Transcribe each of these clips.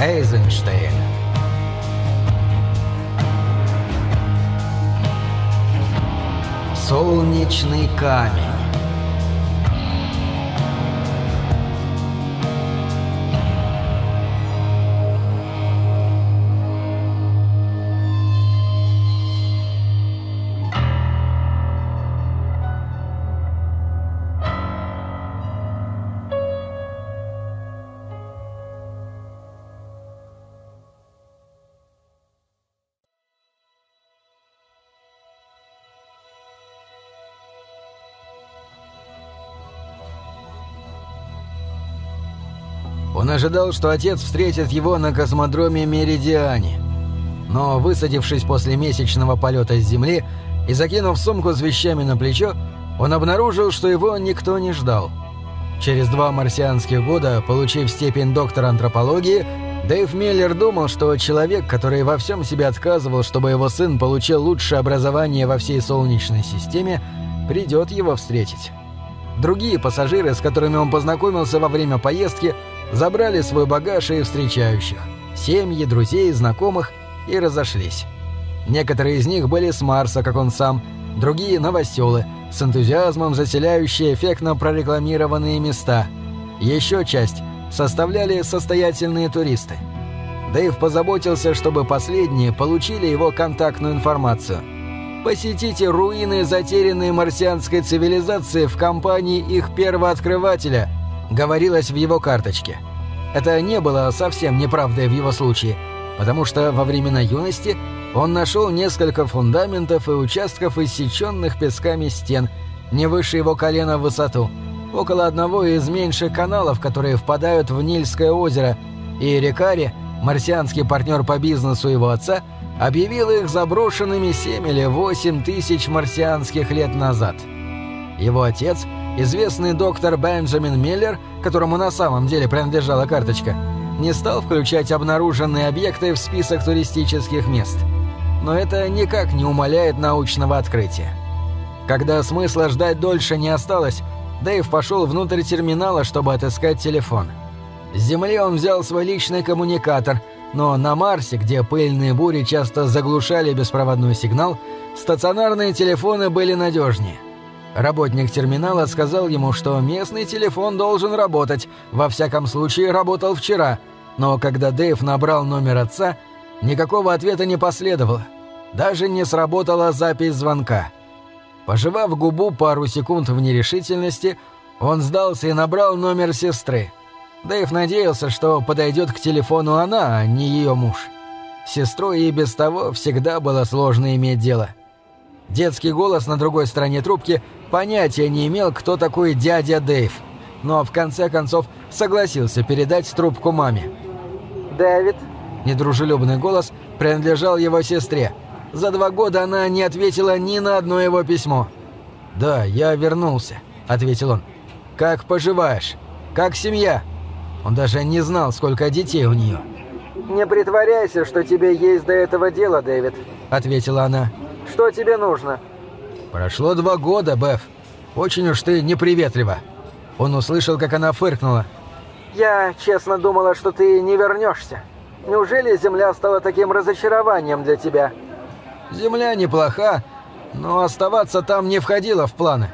Эйзенштейн Солнечный камень ожидал, что отец встретит его на космодроме Меридиане. Но, высадившись после месячного полета с Земли и закинув сумку с вещами на плечо, он обнаружил, что его никто не ждал. Через два марсианских года, получив степень доктора антропологии, Дэйв Миллер думал, что человек, который во всем себе отказывал, чтобы его сын получил лучшее образование во всей Солнечной системе, придет его встретить. Другие пассажиры, с которыми он познакомился во время поездки, забрали свой багаж и встречающих, семьи, друзей, знакомых и разошлись. Некоторые из них были с Марса, как он сам, другие — новоселы, с энтузиазмом заселяющие эффектно прорекламированные места. Еще часть составляли состоятельные туристы. Дэйв позаботился, чтобы последние получили его контактную информацию. Посетите руины затерянной марсианской цивилизации в компании их первооткрывателя — говорилось в его карточке. Это не было совсем неправдой в его случае, потому что во времена юности он нашел несколько фундаментов и участков иссеченных песками стен, не выше его колена в высоту, около одного из меньших каналов, которые впадают в Нильское озеро, и Рикари, марсианский партнер по бизнесу его отца, объявил их заброшенными 7 или 8 тысяч марсианских лет назад. Его отец – известный доктор Бенджамин Миллер, которому на самом деле принадлежала карточка, не стал включать обнаруженные объекты в список туристических мест. Но это никак не умаляет научного открытия. Когда смысла ждать дольше не осталось, Дэйв пошел внутрь терминала, чтобы отыскать телефон. С Земли он взял свой личный коммуникатор, но на Марсе, где пыльные бури часто заглушали беспроводной сигнал, стационарные телефоны были надежнее – Работник терминала сказал ему, что местный телефон должен работать, во всяком случае работал вчера, но когда Дэйв набрал номер отца, никакого ответа не последовало. Даже не сработала запись звонка. Пожевав губу пару секунд в нерешительности, он сдался и набрал номер сестры. Дэйв надеялся, что подойдет к телефону она, а не ее муж. С сестрой и без того всегда было сложно иметь дело – Детский голос на другой стороне трубки понятия не имел, кто такой дядя Дэйв, но в конце концов согласился передать трубку маме. «Дэвид?» Недружелюбный голос принадлежал его сестре. За два года она не ответила ни на одно его письмо. «Да, я вернулся», — ответил он. «Как поживаешь? Как семья?» Он даже не знал, сколько детей у нее. «Не притворяйся, что тебе есть до этого дело, Дэвид», — ответила она. Что тебе нужно?» «Прошло два года, Беф. Очень уж ты неприветлива». Он услышал, как она фыркнула. «Я честно думала, что ты не вернешься. Неужели Земля стала таким разочарованием для тебя?» «Земля неплоха, но оставаться там не входило в планы».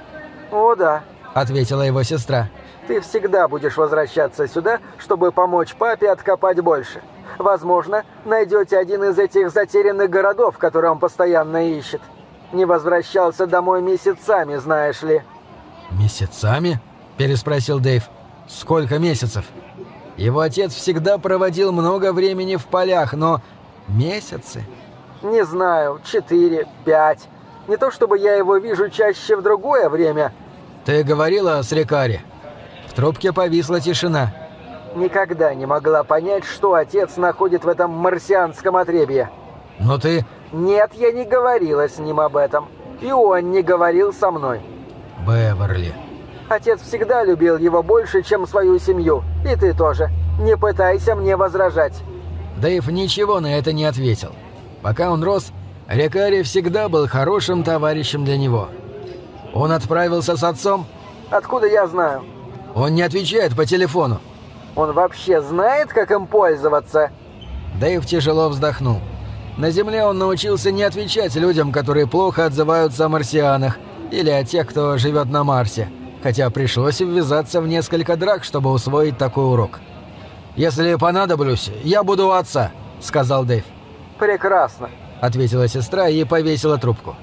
«О да», — ответила его сестра. «Ты всегда будешь возвращаться сюда, чтобы помочь папе откопать больше. Возможно, найдете один из этих затерянных городов, которые он постоянно ищет. Не возвращался домой месяцами, знаешь ли». «Месяцами?» – переспросил Дэйв. «Сколько месяцев?» Его отец всегда проводил много времени в полях, но... Месяцы? Не знаю, четыре, пять. Не то чтобы я его вижу чаще в другое время. Ты говорила с Рикари? В трубке повисла тишина. Никогда не могла понять, что отец находит в этом марсианском отребье. Но ты... Нет, я не говорила с ним об этом. И он не говорил со мной. Беверли. Отец всегда любил его больше, чем свою семью. И ты тоже. Не пытайся мне возражать. Дэйв ничего на это не ответил. Пока он рос, Рекари всегда был хорошим товарищем для него. Он отправился с отцом? Откуда я знаю? Он не отвечает по телефону. Он вообще знает, как им пользоваться?» Дэйв тяжело вздохнул. На Земле он научился не отвечать людям, которые плохо отзываются о марсианах, или о тех, кто живет на Марсе, хотя пришлось ввязаться в несколько драк, чтобы усвоить такой урок. «Если понадоблюсь, я буду у отца», — сказал Дэйв. «Прекрасно», — ответила сестра и повесила трубку.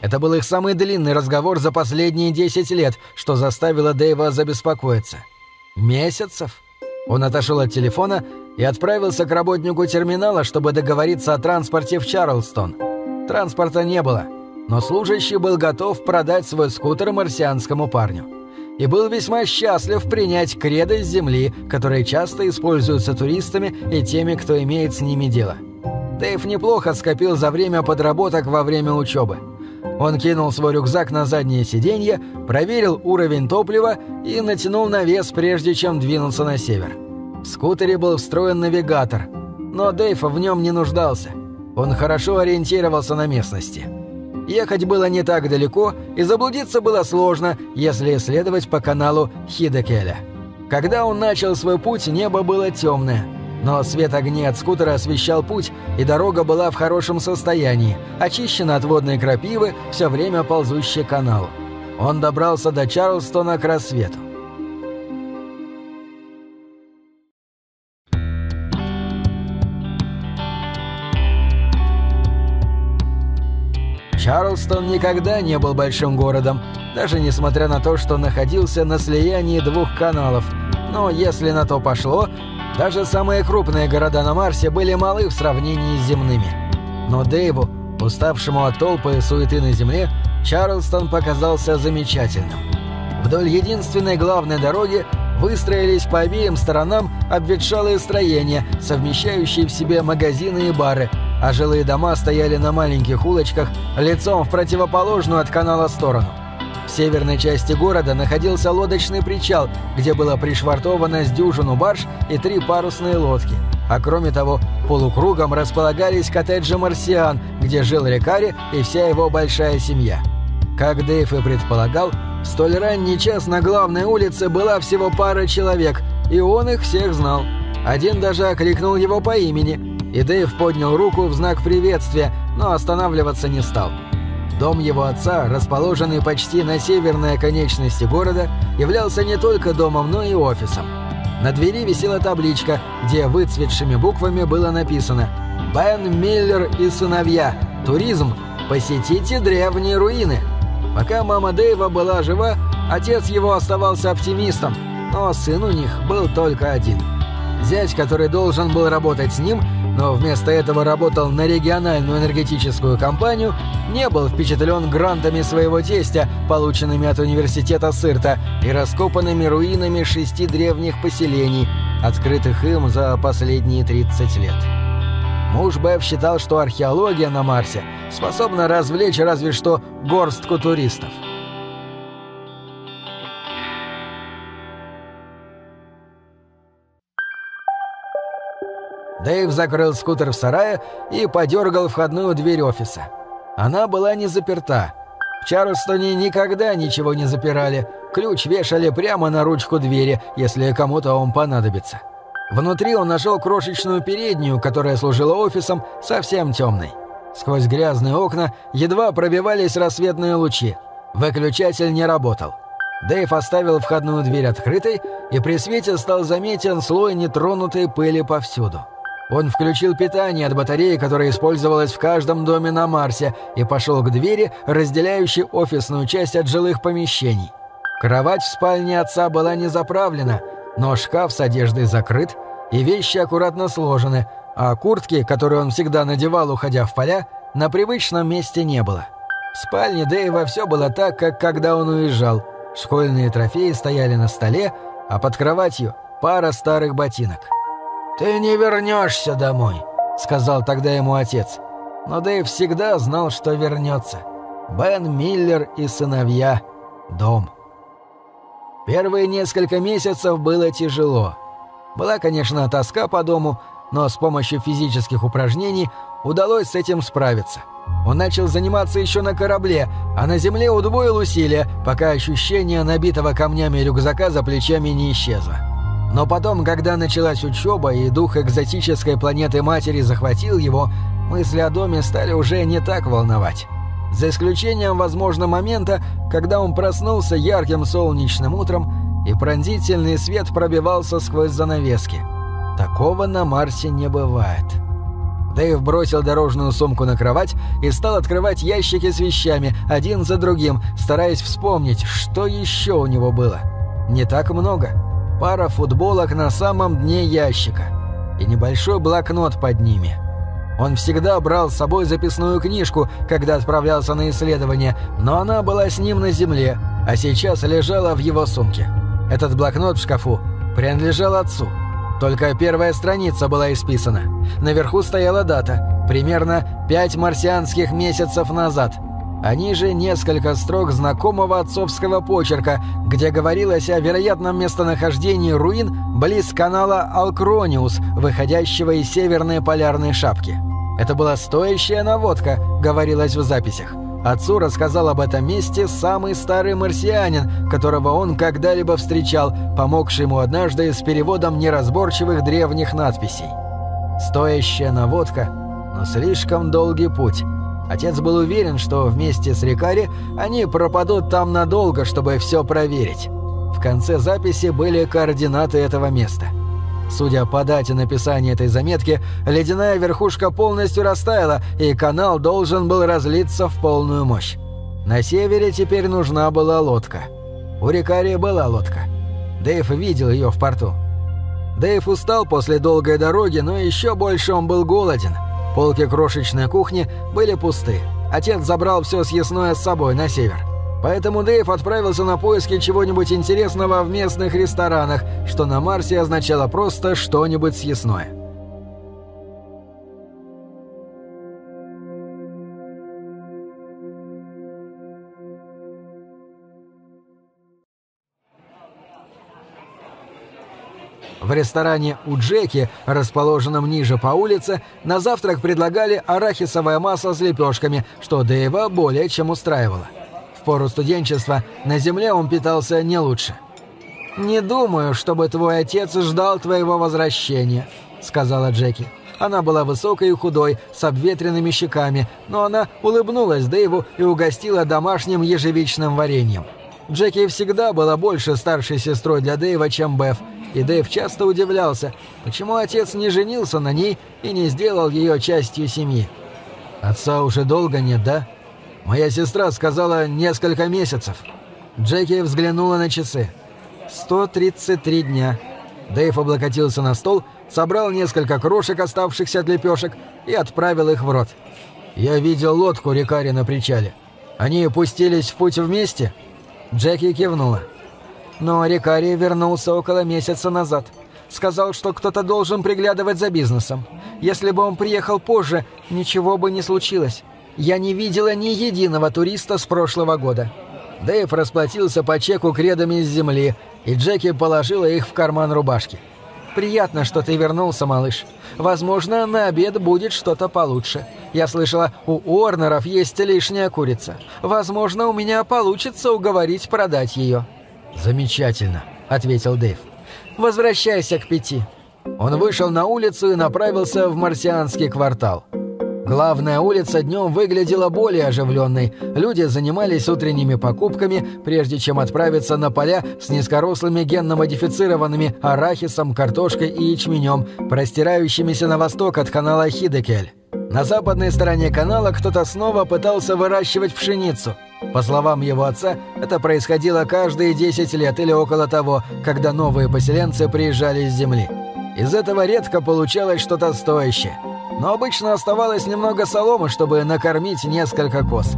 Это был их самый длинный разговор за последние 10 лет, что заставило Дэйва забеспокоиться. Месяцев? Он отошел от телефона и отправился к работнику терминала, чтобы договориться о транспорте в Чарлстон. Транспорта не было, но служащий был готов продать свой скутер марсианскому парню. И был весьма счастлив принять кредо с земли, которые часто используются туристами и теми, кто имеет с ними дело. Дэйв неплохо скопил за время подработок во время учебы. Он кинул свой рюкзак на заднее сиденье, проверил уровень топлива и натянул навес, прежде чем двинуться на север. В скутере был встроен навигатор, но Дэйв в нем не нуждался. Он хорошо ориентировался на местности. Ехать было не так далеко, и заблудиться было сложно, если следовать по каналу Хидекеля. Когда он начал свой путь, небо было темное – но свет огней от скутера освещал путь, и дорога была в хорошем состоянии, очищена от водной крапивы, все время ползущей каналу. Он добрался до Чарлстона к рассвету. Чарлстон никогда не был большим городом, даже несмотря на то, что находился на слиянии двух каналов. Но если на то пошло, даже самые крупные города на Марсе были малы в сравнении с земными. Но Дэйву, уставшему от толпы и суеты на Земле, Чарлстон показался замечательным. Вдоль единственной главной дороги выстроились по обеим сторонам обветшалые строения, совмещающие в себе магазины и бары, а жилые дома стояли на маленьких улочках лицом в противоположную от канала сторону. В северной части города находился лодочный причал, где было пришвартовано с дюжину барж и три парусные лодки. А кроме того, полукругом располагались коттеджи «Марсиан», где жил Рикари и вся его большая семья. Как Дэйв и предполагал, в столь ранний час на главной улице была всего пара человек, и он их всех знал. Один даже окликнул его по имени, и Дэйв поднял руку в знак приветствия, но останавливаться не стал. Дом его отца, расположенный почти на северной оконечности города, являлся не только домом, но и офисом. На двери висела табличка, где выцветшими буквами было написано «Бен Миллер и сыновья. Туризм. Посетите древние руины». Пока мама Дэйва была жива, отец его оставался оптимистом, но сын у них был только один. Зять, который должен был работать с ним, но вместо этого работал на региональную энергетическую компанию, не был впечатлен грантами своего тестя, полученными от университета Сырта, и раскопанными руинами шести древних поселений, открытых им за последние 30 лет. Муж Бэв считал, что археология на Марсе способна развлечь разве что горстку туристов. Дэйв закрыл скутер в сарае и подергал входную дверь офиса. Она была не заперта. В Чарльстоне никогда ничего не запирали. Ключ вешали прямо на ручку двери, если кому-то он понадобится. Внутри он нашел крошечную переднюю, которая служила офисом, совсем темной. Сквозь грязные окна едва пробивались рассветные лучи. Выключатель не работал. Дэйв оставил входную дверь открытой, и при свете стал заметен слой нетронутой пыли повсюду. Он включил питание от батареи, которая использовалась в каждом доме на Марсе, и пошел к двери, разделяющей офисную часть от жилых помещений. Кровать в спальне отца была не заправлена, но шкаф с одеждой закрыт, и вещи аккуратно сложены, а куртки, которые он всегда надевал, уходя в поля, на привычном месте не было. В спальне Дэйва все было так, как когда он уезжал. Школьные трофеи стояли на столе, а под кроватью пара старых ботинок. «Ты не вернешься домой», — сказал тогда ему отец. Но Дэйв всегда знал, что вернется. Бен Миллер и сыновья. Дом. Первые несколько месяцев было тяжело. Была, конечно, тоска по дому, но с помощью физических упражнений удалось с этим справиться. Он начал заниматься еще на корабле, а на земле удвоил усилия, пока ощущение набитого камнями рюкзака за плечами не исчезло. Но потом, когда началась учеба и дух экзотической планеты матери захватил его, мысли о доме стали уже не так волновать. За исключением, возможно, момента, когда он проснулся ярким солнечным утром и пронзительный свет пробивался сквозь занавески. Такого на Марсе не бывает. Дэйв бросил дорожную сумку на кровать и стал открывать ящики с вещами, один за другим, стараясь вспомнить, что еще у него было. Не так много. Пара футболок на самом дне ящика и небольшой блокнот под ними. Он всегда брал с собой записную книжку, когда отправлялся на исследование, но она была с ним на земле, а сейчас лежала в его сумке. Этот блокнот в шкафу принадлежал отцу. Только первая страница была исписана. Наверху стояла дата, примерно пять марсианских месяцев назад – а ниже несколько строк знакомого отцовского почерка, где говорилось о вероятном местонахождении руин близ канала Алкрониус, выходящего из северной полярной шапки. Это была стоящая наводка, говорилось в записях. Отцу рассказал об этом месте самый старый марсианин, которого он когда-либо встречал, помогший ему однажды с переводом неразборчивых древних надписей. Стоящая наводка, но слишком долгий путь. Отец был уверен, что вместе с Рикари они пропадут там надолго, чтобы все проверить. В конце записи были координаты этого места. Судя по дате написания этой заметки, ледяная верхушка полностью растаяла, и канал должен был разлиться в полную мощь. На севере теперь нужна была лодка. У Рикари была лодка. Дэйв видел ее в порту. Дэйв устал после долгой дороги, но еще больше он был голоден – Полки крошечной кухни были пусты. Отец забрал все съестное с собой на север. Поэтому Дэйв отправился на поиски чего-нибудь интересного в местных ресторанах, что на Марсе означало просто что-нибудь съестное. В ресторане у Джеки, расположенном ниже по улице, на завтрак предлагали арахисовое масло с лепешками, что Дэйва более чем устраивало. В пору студенчества на земле он питался не лучше. «Не думаю, чтобы твой отец ждал твоего возвращения», — сказала Джеки. Она была высокой и худой, с обветренными щеками, но она улыбнулась Дэйву и угостила домашним ежевичным вареньем. Джеки всегда была больше старшей сестрой для Дэйва, чем Беф, и Дэйв часто удивлялся, почему отец не женился на ней и не сделал ее частью семьи. «Отца уже долго нет, да?» «Моя сестра сказала несколько месяцев». Джеки взглянула на часы. «133 дня». Дэйв облокотился на стол, собрал несколько крошек, оставшихся от лепешек, и отправил их в рот. «Я видел лодку Рикари на причале. Они пустились в путь вместе?» Джеки кивнула. Но Рикари вернулся около месяца назад. Сказал, что кто-то должен приглядывать за бизнесом. Если бы он приехал позже, ничего бы не случилось. Я не видела ни единого туриста с прошлого года. Дэйв расплатился по чеку кредами из земли, и Джеки положила их в карман рубашки. «Приятно, что ты вернулся, малыш. Возможно, на обед будет что-то получше. Я слышала, у Орнеров есть лишняя курица. Возможно, у меня получится уговорить продать ее». «Замечательно», — ответил Дэйв. «Возвращайся к пяти». Он вышел на улицу и направился в марсианский квартал. Главная улица днем выглядела более оживленной. Люди занимались утренними покупками, прежде чем отправиться на поля с низкорослыми генно-модифицированными арахисом, картошкой и ячменем, простирающимися на восток от канала Хидекель. На западной стороне канала кто-то снова пытался выращивать пшеницу. По словам его отца, это происходило каждые 10 лет или около того, когда новые поселенцы приезжали с земли. Из этого редко получалось что-то стоящее. Но обычно оставалось немного соломы, чтобы накормить несколько коз.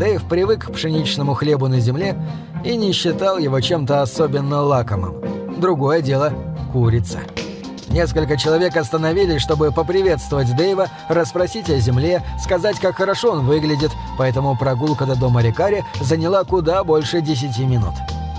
Дэйв привык к пшеничному хлебу на земле и не считал его чем-то особенно лакомым. Другое дело – курица. Несколько человек остановились, чтобы поприветствовать Дэйва, расспросить о земле, сказать, как хорошо он выглядит, поэтому прогулка до дома Рикари заняла куда больше десяти минут.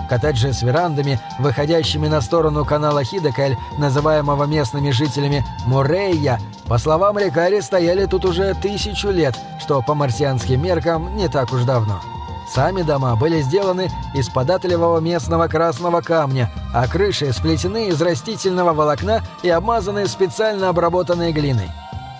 Коттеджи с верандами, выходящими на сторону канала Хидекаль, называемого местными жителями Мурейя, по словам Рикари, стояли тут уже тысячу лет, что по марсианским меркам не так уж давно. Сами дома были сделаны из податливого местного красного камня, а крыши сплетены из растительного волокна и обмазаны специально обработанной глиной.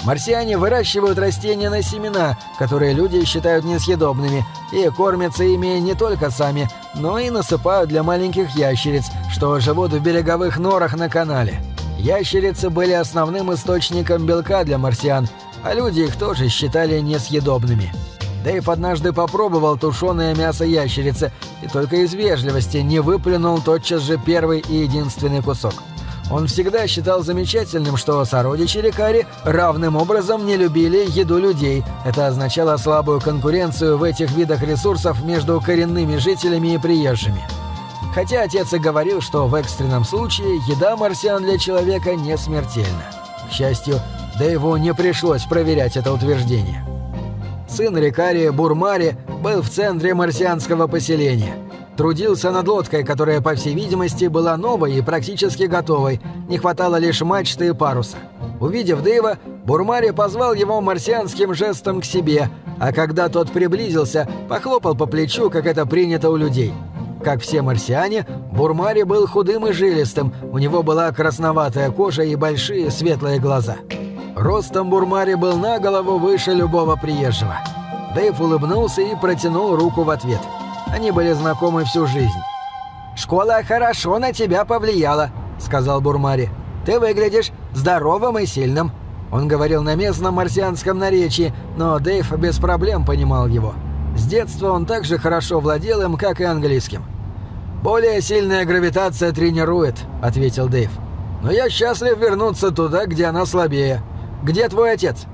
Марсиане выращивают растения на семена, которые люди считают несъедобными, и кормятся ими не только сами, но и насыпают для маленьких ящериц, что живут в береговых норах на канале. Ящерицы были основным источником белка для марсиан, а люди их тоже считали несъедобными. Дэйв однажды попробовал тушеное мясо ящерицы и только из вежливости не выплюнул тотчас же первый и единственный кусок. Он всегда считал замечательным, что сородичи Рикари равным образом не любили еду людей. Это означало слабую конкуренцию в этих видах ресурсов между коренными жителями и приезжими. Хотя отец и говорил, что в экстренном случае еда марсиан для человека не смертельна. К счастью, Дэйву не пришлось проверять это утверждение. Сын Рикари Бурмари был в центре марсианского поселения – Трудился над лодкой, которая, по всей видимости, была новой и практически готовой. Не хватало лишь мачты и паруса. Увидев Дэйва, Бурмари позвал его марсианским жестом к себе, а когда тот приблизился, похлопал по плечу, как это принято у людей. Как все марсиане, Бурмари был худым и жилистым, у него была красноватая кожа и большие светлые глаза. Ростом Бурмари был на голову выше любого приезжего. Дэйв улыбнулся и протянул руку в ответ – они были знакомы всю жизнь. «Школа хорошо на тебя повлияла», — сказал Бурмари. «Ты выглядишь здоровым и сильным». Он говорил на местном марсианском наречии, но Дэйв без проблем понимал его. С детства он также хорошо владел им, как и английским. «Более сильная гравитация тренирует», — ответил Дэйв. «Но я счастлив вернуться туда, где она слабее. Где твой отец?»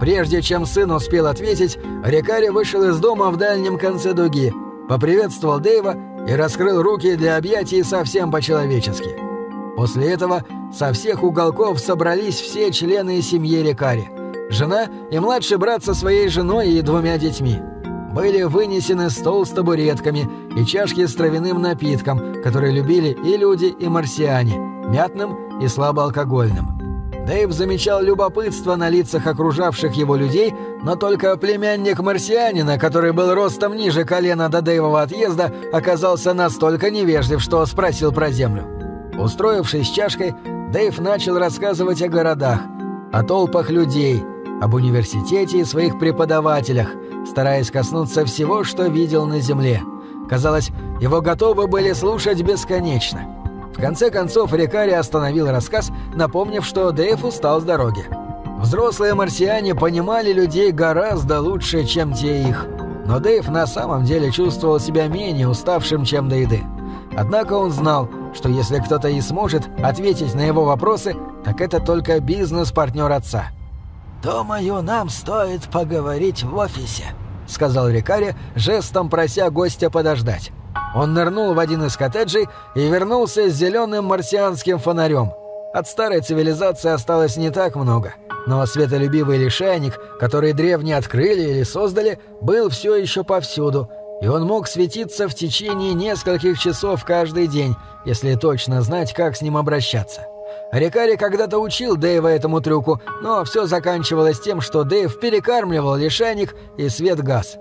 Прежде чем сын успел ответить, Рикари вышел из дома в дальнем конце дуги — поприветствовал Дэйва и раскрыл руки для объятий совсем по-человечески. После этого со всех уголков собрались все члены семьи Рикари. Жена и младший брат со своей женой и двумя детьми. Были вынесены стол с табуретками и чашки с травяным напитком, которые любили и люди, и марсиане, мятным и слабоалкогольным. Дэйв замечал любопытство на лицах окружавших его людей, но только племянник марсианина, который был ростом ниже колена до Дэйвова отъезда, оказался настолько невежлив, что спросил про Землю. Устроившись чашкой, Дэйв начал рассказывать о городах, о толпах людей, об университете и своих преподавателях, стараясь коснуться всего, что видел на Земле. Казалось, его готовы были слушать бесконечно. В конце концов, Рикари остановил рассказ, напомнив, что Дэйв устал с дороги. Взрослые марсиане понимали людей гораздо лучше, чем те их. Но Дэйв на самом деле чувствовал себя менее уставшим, чем до еды. Однако он знал, что если кто-то и сможет ответить на его вопросы, так это только бизнес-партнер отца. «Думаю, нам стоит поговорить в офисе», — сказал Рикари, жестом прося гостя подождать. Он нырнул в один из коттеджей и вернулся с зеленым марсианским фонарем. От старой цивилизации осталось не так много, но светолюбивый лишайник, который древние открыли или создали, был все еще повсюду, и он мог светиться в течение нескольких часов каждый день, если точно знать, как с ним обращаться. Рикари когда-то учил Дэйва этому трюку, но все заканчивалось тем, что Дэйв перекармливал лишайник и свет газ.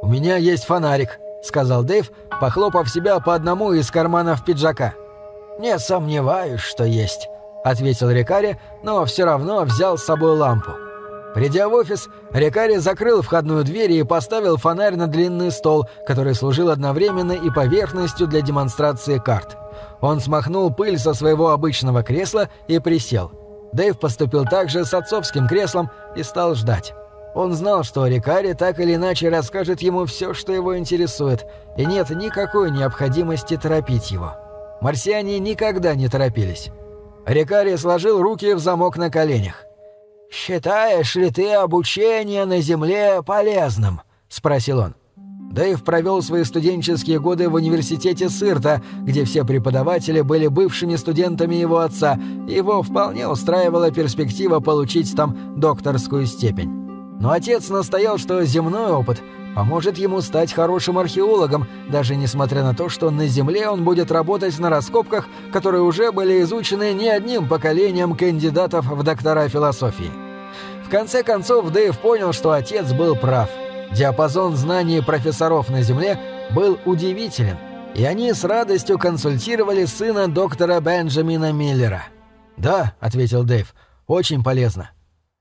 «У меня есть фонарик», — сказал Дэйв, похлопав себя по одному из карманов пиджака. «Не сомневаюсь, что есть», — ответил Рикари, но все равно взял с собой лампу. Придя в офис, Рикари закрыл входную дверь и поставил фонарь на длинный стол, который служил одновременно и поверхностью для демонстрации карт. Он смахнул пыль со своего обычного кресла и присел. Дэйв поступил так же с отцовским креслом и стал ждать. Он знал, что Рикари так или иначе расскажет ему все, что его интересует, и нет никакой необходимости торопить его. Марсиане никогда не торопились. Рикари сложил руки в замок на коленях. «Считаешь ли ты обучение на Земле полезным?» — спросил он. Дэйв провел свои студенческие годы в университете Сырта, где все преподаватели были бывшими студентами его отца, и его вполне устраивала перспектива получить там докторскую степень. Но отец настоял, что земной опыт поможет ему стать хорошим археологом, даже несмотря на то, что на Земле он будет работать на раскопках, которые уже были изучены не одним поколением кандидатов в доктора философии. В конце концов, Дэйв понял, что отец был прав. Диапазон знаний профессоров на Земле был удивителен, и они с радостью консультировали сына доктора Бенджамина Миллера. «Да», — ответил Дэйв, — «очень полезно».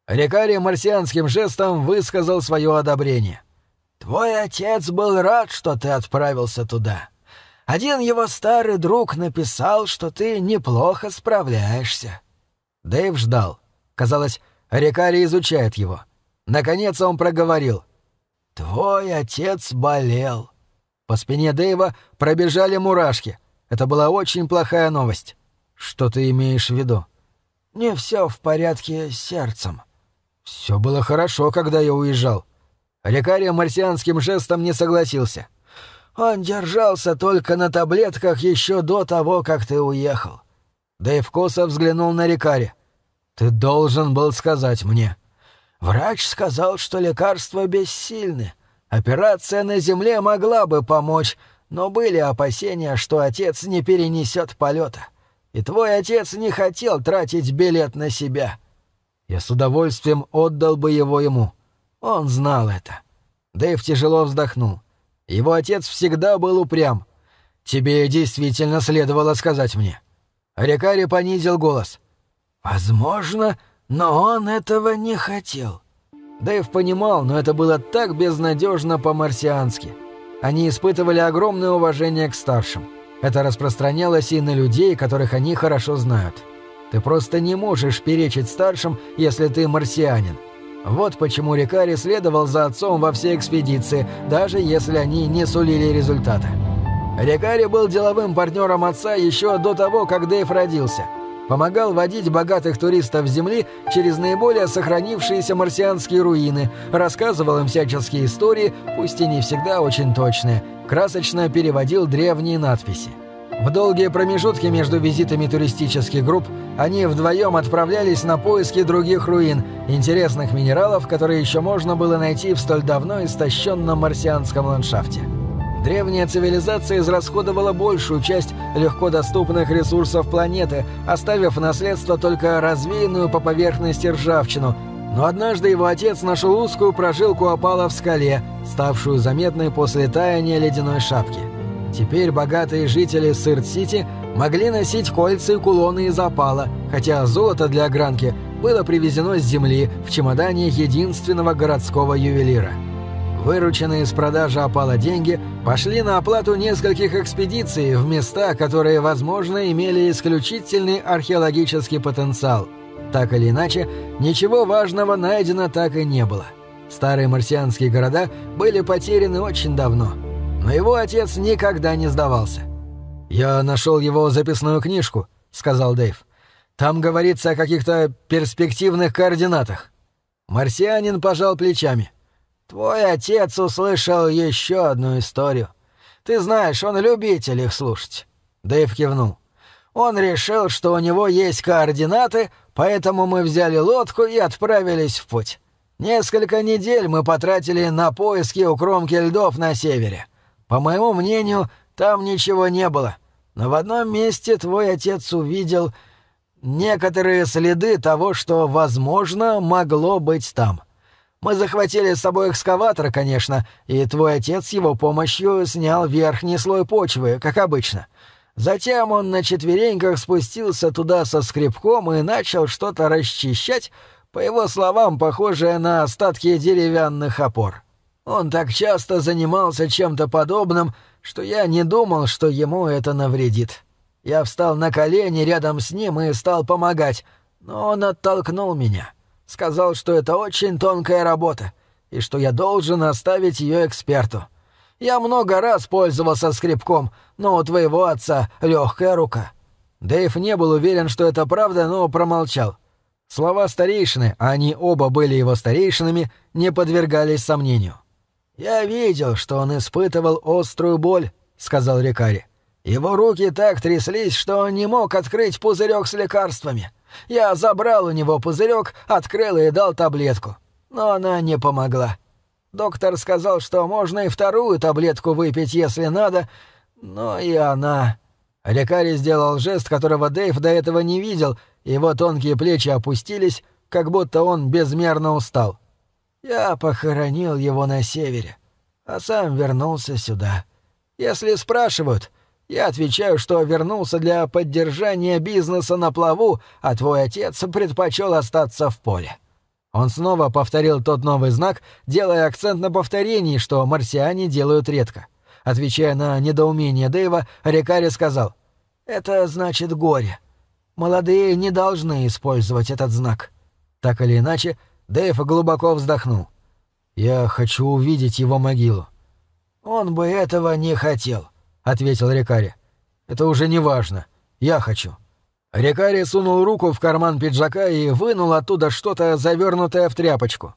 Рекари марсианским жестом высказал свое одобрение. «Твой отец был рад, что ты отправился туда. Один его старый друг написал, что ты неплохо справляешься». Дэйв ждал. Казалось, Рекари изучает его. Наконец он проговорил. «Твой отец болел». По спине Дэйва пробежали мурашки. Это была очень плохая новость. «Что ты имеешь в виду?» «Не все в порядке с сердцем». «Все было хорошо, когда я уезжал». Рекария марсианским жестом не согласился. «Он держался только на таблетках еще до того, как ты уехал». Дэйв косо взглянул на Рекари. «Ты должен был сказать мне». «Врач сказал, что лекарства бессильны. Операция на Земле могла бы помочь, но были опасения, что отец не перенесет полета. И твой отец не хотел тратить билет на себя. Я с удовольствием отдал бы его ему. Он знал это. Дэйв тяжело вздохнул. Его отец всегда был упрям. Тебе действительно следовало сказать мне. Рекари понизил голос. «Возможно, но он этого не хотел». Дэйв понимал, но это было так безнадежно по-марсиански. Они испытывали огромное уважение к старшим. Это распространялось и на людей, которых они хорошо знают. Ты просто не можешь перечить старшим, если ты марсианин. Вот почему Рикари следовал за отцом во всей экспедиции, даже если они не сулили результата. Рикари был деловым партнером отца еще до того, как Дэйв родился – помогал водить богатых туристов Земли через наиболее сохранившиеся марсианские руины, рассказывал им всяческие истории, пусть и не всегда очень точные, красочно переводил древние надписи. В долгие промежутки между визитами туристических групп они вдвоем отправлялись на поиски других руин, интересных минералов, которые еще можно было найти в столь давно истощенном марсианском ландшафте. Древняя цивилизация израсходовала большую часть легко доступных ресурсов планеты, оставив наследство только развеянную по поверхности ржавчину, но однажды его отец нашел узкую прожилку опала в скале, ставшую заметной после таяния ледяной шапки. Теперь богатые жители Сырт-Сити могли носить кольца и кулоны из опала, хотя золото для огранки было привезено с земли в чемодане единственного городского ювелира – Вырученные с продажи опала деньги пошли на оплату нескольких экспедиций в места, которые, возможно, имели исключительный археологический потенциал. Так или иначе, ничего важного найдено так и не было. Старые марсианские города были потеряны очень давно. Но его отец никогда не сдавался. «Я нашел его записную книжку», — сказал Дэйв. «Там говорится о каких-то перспективных координатах». Марсианин пожал плечами — Твой отец услышал еще одну историю. Ты знаешь, он любитель их слушать. Дэйв кивнул. Он решил, что у него есть координаты, поэтому мы взяли лодку и отправились в путь. Несколько недель мы потратили на поиски у кромки льдов на севере. По моему мнению, там ничего не было. Но в одном месте твой отец увидел некоторые следы того, что, возможно, могло быть там. Мы захватили с собой экскаватор, конечно, и твой отец с его помощью снял верхний слой почвы, как обычно. Затем он на четвереньках спустился туда со скребком и начал что-то расчищать, по его словам, похожее на остатки деревянных опор. Он так часто занимался чем-то подобным, что я не думал, что ему это навредит. Я встал на колени рядом с ним и стал помогать, но он оттолкнул меня. — Сказал, что это очень тонкая работа, и что я должен оставить ее эксперту. Я много раз пользовался скребком, но у твоего отца легкая рука». Дэйв не был уверен, что это правда, но промолчал. Слова старейшины, а они оба были его старейшинами, не подвергались сомнению. «Я видел, что он испытывал острую боль», — сказал Рикари. «Его руки так тряслись, что он не мог открыть пузырек с лекарствами. Я забрал у него пузырек, открыл и дал таблетку. Но она не помогла. Доктор сказал, что можно и вторую таблетку выпить, если надо, но и она... Лекарь сделал жест, которого Дэйв до этого не видел, его тонкие плечи опустились, как будто он безмерно устал. Я похоронил его на севере, а сам вернулся сюда. Если спрашивают, я отвечаю, что вернулся для поддержания бизнеса на плаву, а твой отец предпочел остаться в поле». Он снова повторил тот новый знак, делая акцент на повторении, что марсиане делают редко. Отвечая на недоумение Дэйва, Рикари сказал, «Это значит горе. Молодые не должны использовать этот знак». Так или иначе, Дэйв глубоко вздохнул. «Я хочу увидеть его могилу». «Он бы этого не хотел», — ответил Рикари. «Это уже не важно. Я хочу». Рикари сунул руку в карман пиджака и вынул оттуда что-то, завернутое в тряпочку.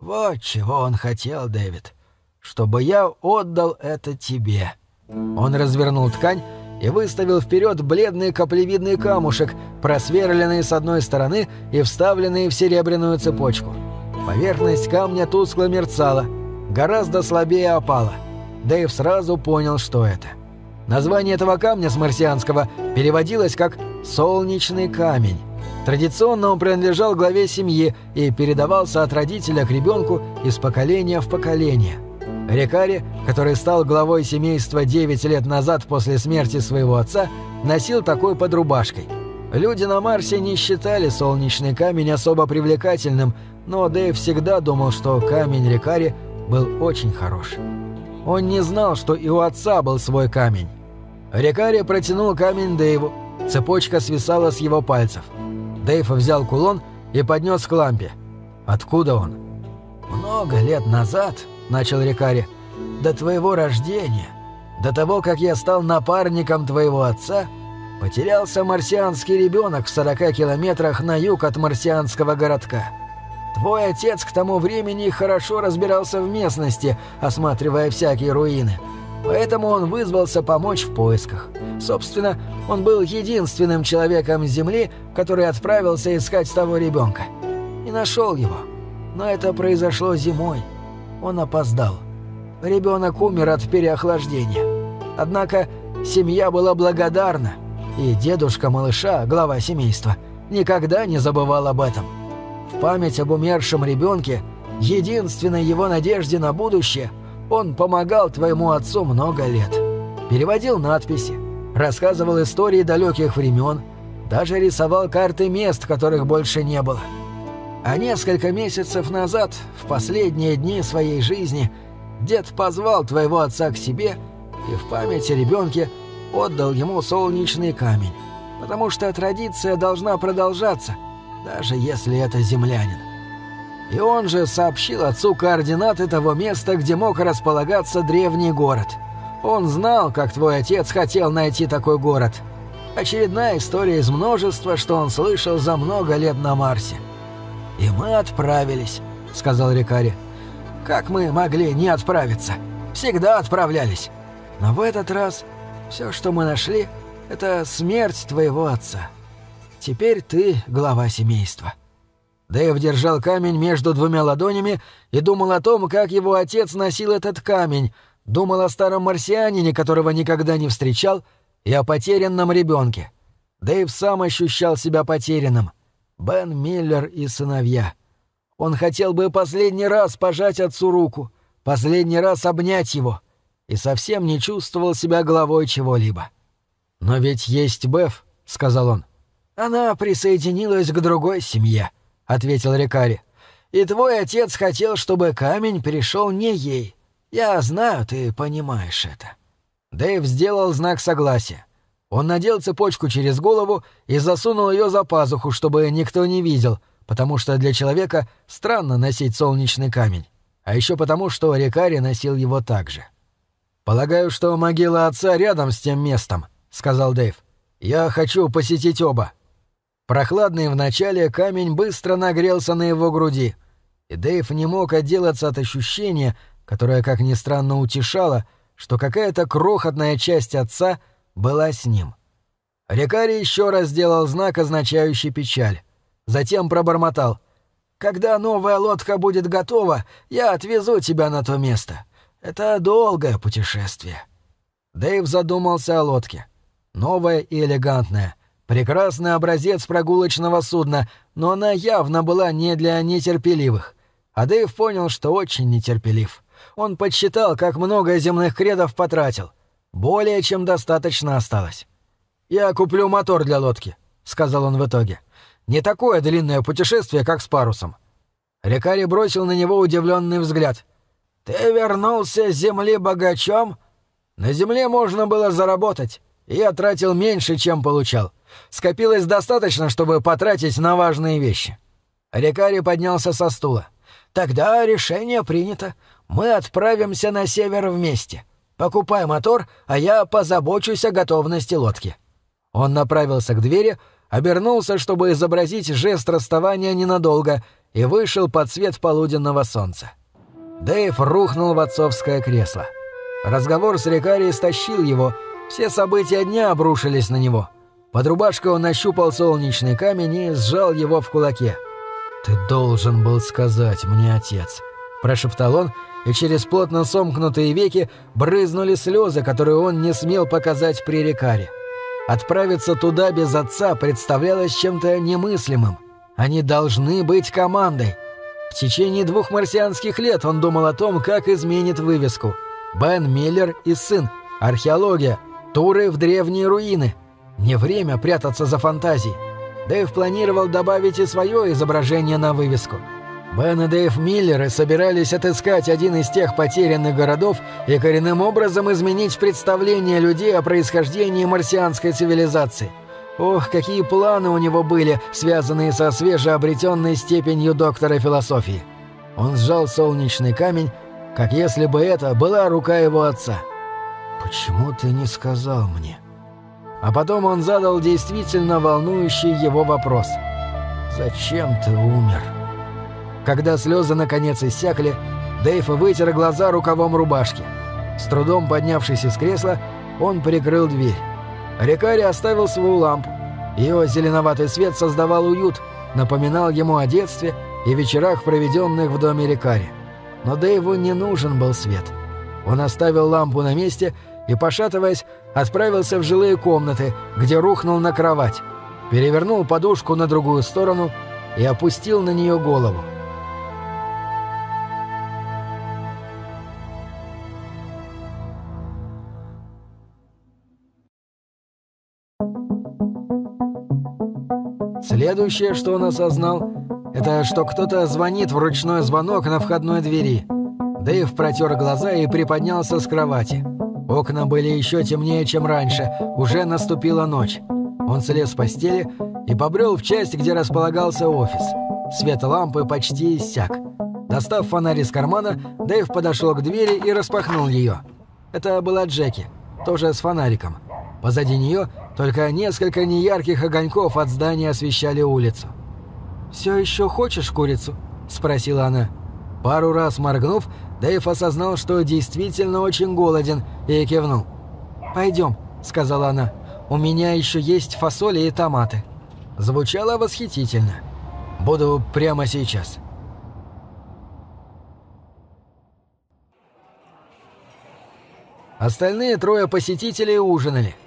«Вот чего он хотел, Дэвид. Чтобы я отдал это тебе». Он развернул ткань и выставил вперед бледный каплевидный камушек, просверленный с одной стороны и вставленный в серебряную цепочку. Поверхность камня тускло мерцала, гораздо слабее опала. Дэйв сразу понял, что это. Название этого камня с марсианского переводилось как «солнечный камень». Традиционно он принадлежал главе семьи и передавался от родителя к ребенку из поколения в поколение. Рекари, который стал главой семейства 9 лет назад после смерти своего отца, носил такой под рубашкой. Люди на Марсе не считали солнечный камень особо привлекательным, но Дэйв всегда думал, что камень Рекари был очень хороший. Он не знал, что и у отца был свой камень. Рекари протянул камень Дэйву. Цепочка свисала с его пальцев. Дэйв взял кулон и поднес к лампе. Откуда он? «Много лет назад», — начал Рикари, — «до твоего рождения, до того, как я стал напарником твоего отца, потерялся марсианский ребенок в 40 километрах на юг от марсианского городка». Твой отец к тому времени хорошо разбирался в местности, осматривая всякие руины. Поэтому он вызвался помочь в поисках. Собственно, он был единственным человеком с Земли, который отправился искать того ребенка. И нашел его. Но это произошло зимой. Он опоздал. Ребенок умер от переохлаждения. Однако семья была благодарна, и дедушка малыша, глава семейства, никогда не забывал об этом. В память об умершем ребенке, единственной его надежде на будущее, он помогал твоему отцу много лет. Переводил надписи, рассказывал истории далеких времен, даже рисовал карты мест, которых больше не было. А несколько месяцев назад, в последние дни своей жизни, дед позвал твоего отца к себе и в память о ребенке отдал ему солнечный камень, потому что традиция должна продолжаться – даже если это землянин. И он же сообщил отцу координаты того места, где мог располагаться древний город. Он знал, как твой отец хотел найти такой город. Очередная история из множества, что он слышал за много лет на Марсе. «И мы отправились», — сказал Рикари. «Как мы могли не отправиться? Всегда отправлялись. Но в этот раз все, что мы нашли, — это смерть твоего отца». Теперь ты глава семейства». Дэйв держал камень между двумя ладонями и думал о том, как его отец носил этот камень, думал о старом марсианине, которого никогда не встречал, и о потерянном ребенке. Дэйв сам ощущал себя потерянным. Бен Миллер и сыновья. Он хотел бы последний раз пожать отцу руку, последний раз обнять его, и совсем не чувствовал себя главой чего-либо. «Но ведь есть Беф», — сказал он. «Она присоединилась к другой семье», — ответил Рикари. «И твой отец хотел, чтобы камень перешел не ей. Я знаю, ты понимаешь это». Дэйв сделал знак согласия. Он надел цепочку через голову и засунул ее за пазуху, чтобы никто не видел, потому что для человека странно носить солнечный камень. А еще потому, что Рикари носил его так же. «Полагаю, что могила отца рядом с тем местом», — сказал Дэйв. «Я хочу посетить оба». Прохладный вначале камень быстро нагрелся на его груди, и Дэйв не мог отделаться от ощущения, которое, как ни странно, утешало, что какая-то крохотная часть отца была с ним. Рекари еще раз сделал знак, означающий печаль. Затем пробормотал. «Когда новая лодка будет готова, я отвезу тебя на то место. Это долгое путешествие». Дэйв задумался о лодке. Новая и элегантная — Прекрасный образец прогулочного судна, но она явно была не для нетерпеливых. А Дэйв понял, что очень нетерпелив. Он подсчитал, как много земных кредов потратил. Более чем достаточно осталось. «Я куплю мотор для лодки», — сказал он в итоге. «Не такое длинное путешествие, как с парусом». Рекари бросил на него удивленный взгляд. «Ты вернулся с земли богачом?» «На земле можно было заработать. И я тратил меньше, чем получал. Скопилось достаточно, чтобы потратить на важные вещи». Рекари поднялся со стула. «Тогда решение принято. Мы отправимся на север вместе. Покупай мотор, а я позабочусь о готовности лодки». Он направился к двери, обернулся, чтобы изобразить жест расставания ненадолго, и вышел под свет полуденного солнца. Дэйв рухнул в отцовское кресло. Разговор с Рикари стащил его, все события дня обрушились на него. Под рубашкой он нащупал солнечный камень и сжал его в кулаке. «Ты должен был сказать мне, отец», — прошептал он, и через плотно сомкнутые веки брызнули слезы, которые он не смел показать при Рикаре. Отправиться туда без отца представлялось чем-то немыслимым. Они должны быть командой. В течение двух марсианских лет он думал о том, как изменит вывеску. Бен Миллер и сын. Археология. Туры в древние руины. Не время прятаться за фантазией. Дэйв планировал добавить и свое изображение на вывеску – Бен и Дэйв Миллеры собирались отыскать один из тех потерянных городов и коренным образом изменить представление людей о происхождении марсианской цивилизации. Ох, какие планы у него были, связанные со свежеобретенной степенью доктора философии. Он сжал солнечный камень, как если бы это была рука его отца. «Почему ты не сказал мне?» А потом он задал действительно волнующий его вопрос. «Зачем ты умер?» Когда слезы наконец иссякли, Дэйв вытер глаза рукавом рубашки. С трудом поднявшись из кресла, он прикрыл дверь. Рекари оставил свою лампу. Ее зеленоватый свет создавал уют, напоминал ему о детстве и вечерах, проведенных в доме Рекари. Но Дэйву не нужен был свет. Он оставил лампу на месте и, пошатываясь, отправился в жилые комнаты, где рухнул на кровать, перевернул подушку на другую сторону и опустил на нее голову. Следующее, что он осознал, это что кто-то звонит в ручной звонок на входной двери. Дэйв протер глаза и приподнялся с кровати. Окна были еще темнее, чем раньше, уже наступила ночь. Он слез с постели и побрел в часть, где располагался офис. Свет лампы почти иссяк. Достав фонарь из кармана, Дэйв подошел к двери и распахнул ее. Это была Джеки, тоже с фонариком. Позади нее только несколько неярких огоньков от здания освещали улицу. «Все еще хочешь курицу?» – спросила она. Пару раз моргнув, Дэйв осознал, что действительно очень голоден, и кивнул. «Пойдем», – сказала она. «У меня еще есть фасоли и томаты». Звучало восхитительно. «Буду прямо сейчас». Остальные трое посетителей ужинали –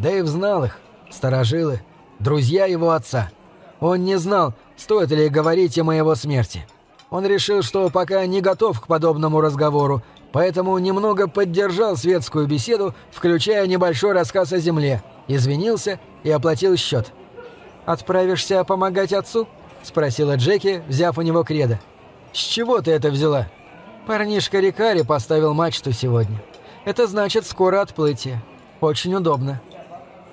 Дэйв знал их, сторожилы, друзья его отца. Он не знал, стоит ли говорить им о его смерти. Он решил, что пока не готов к подобному разговору, поэтому немного поддержал светскую беседу, включая небольшой рассказ о земле, извинился и оплатил счет. «Отправишься помогать отцу?» — спросила Джеки, взяв у него кредо. «С чего ты это взяла?» «Парнишка Рикари поставил мачту сегодня. Это значит скоро отплытие. Очень удобно».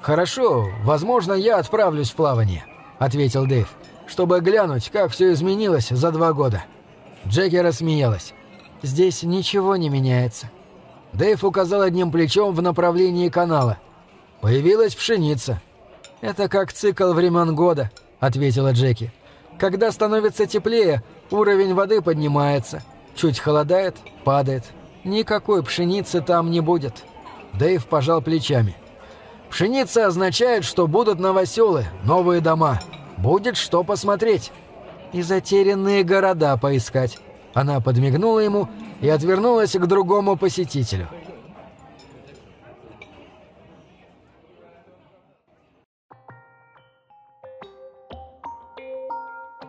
«Хорошо, возможно, я отправлюсь в плавание», — ответил Дэйв, «чтобы глянуть, как все изменилось за два года». Джеки рассмеялась. «Здесь ничего не меняется». Дэйв указал одним плечом в направлении канала. «Появилась пшеница». «Это как цикл времен года», — ответила Джеки. «Когда становится теплее, уровень воды поднимается. Чуть холодает, падает. Никакой пшеницы там не будет». Дэйв пожал плечами. Пшеница означает, что будут новоселы, новые дома. Будет что посмотреть. И затерянные города поискать. Она подмигнула ему и отвернулась к другому посетителю.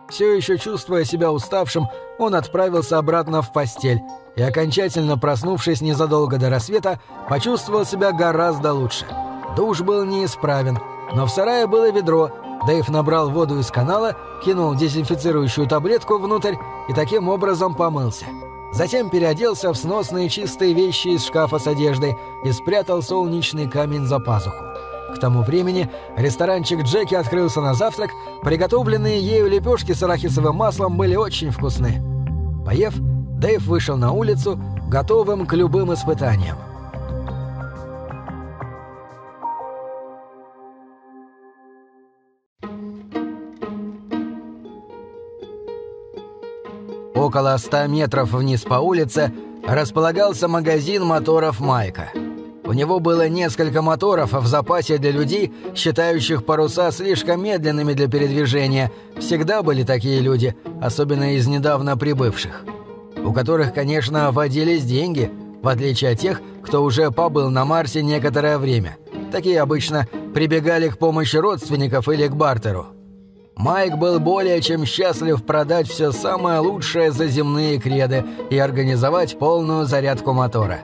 Все еще чувствуя себя уставшим, он отправился обратно в постель и, окончательно проснувшись незадолго до рассвета, почувствовал себя гораздо лучше. Душ был неисправен, но в сарае было ведро, Дэйв набрал воду из канала, кинул дезинфицирующую таблетку внутрь и таким образом помылся. Затем переоделся в сносные чистые вещи из шкафа с одеждой и спрятал солнечный камень за пазуху. К тому времени ресторанчик Джеки открылся на завтрак, приготовленные ею лепешки с арахисовым маслом были очень вкусны. Поев, Дэйв вышел на улицу, готовым к любым испытаниям. Около ста метров вниз по улице располагался магазин моторов Майка. У него было несколько моторов в запасе для людей, считающих паруса слишком медленными для передвижения. Всегда были такие люди, особенно из недавно прибывших. У которых, конечно, водились деньги, в отличие от тех, кто уже побыл на Марсе некоторое время. Такие обычно прибегали к помощи родственников или к бартеру. Майк был более чем счастлив продать все самое лучшее за земные креды и организовать полную зарядку мотора.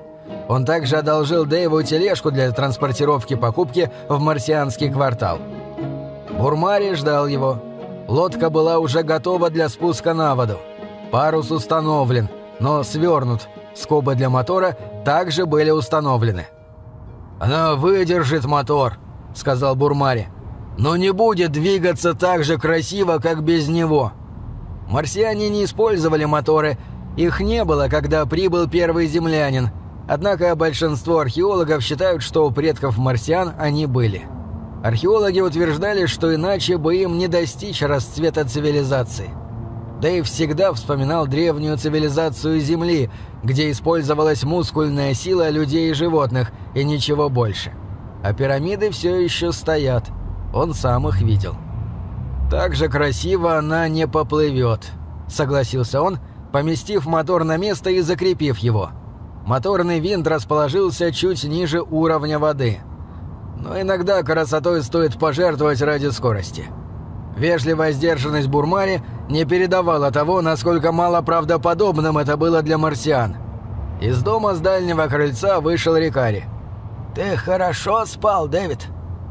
Он также одолжил Дэйву тележку для транспортировки покупки в марсианский квартал. Бурмари ждал его. Лодка была уже готова для спуска на воду. Парус установлен, но свернут. Скобы для мотора также были установлены. «Она выдержит мотор», — сказал Бурмари но не будет двигаться так же красиво, как без него. Марсиане не использовали моторы, их не было, когда прибыл первый землянин, однако большинство археологов считают, что у предков марсиан они были. Археологи утверждали, что иначе бы им не достичь расцвета цивилизации. Дэйв всегда вспоминал древнюю цивилизацию Земли, где использовалась мускульная сила людей и животных, и ничего больше. А пирамиды все еще стоят – он сам их видел. «Так же красиво она не поплывет», — согласился он, поместив мотор на место и закрепив его. Моторный винт расположился чуть ниже уровня воды. Но иногда красотой стоит пожертвовать ради скорости. Вежливая сдержанность Бурмари не передавала того, насколько малоправдоподобным это было для марсиан. Из дома с дальнего крыльца вышел Рикари. «Ты хорошо спал, Дэвид?»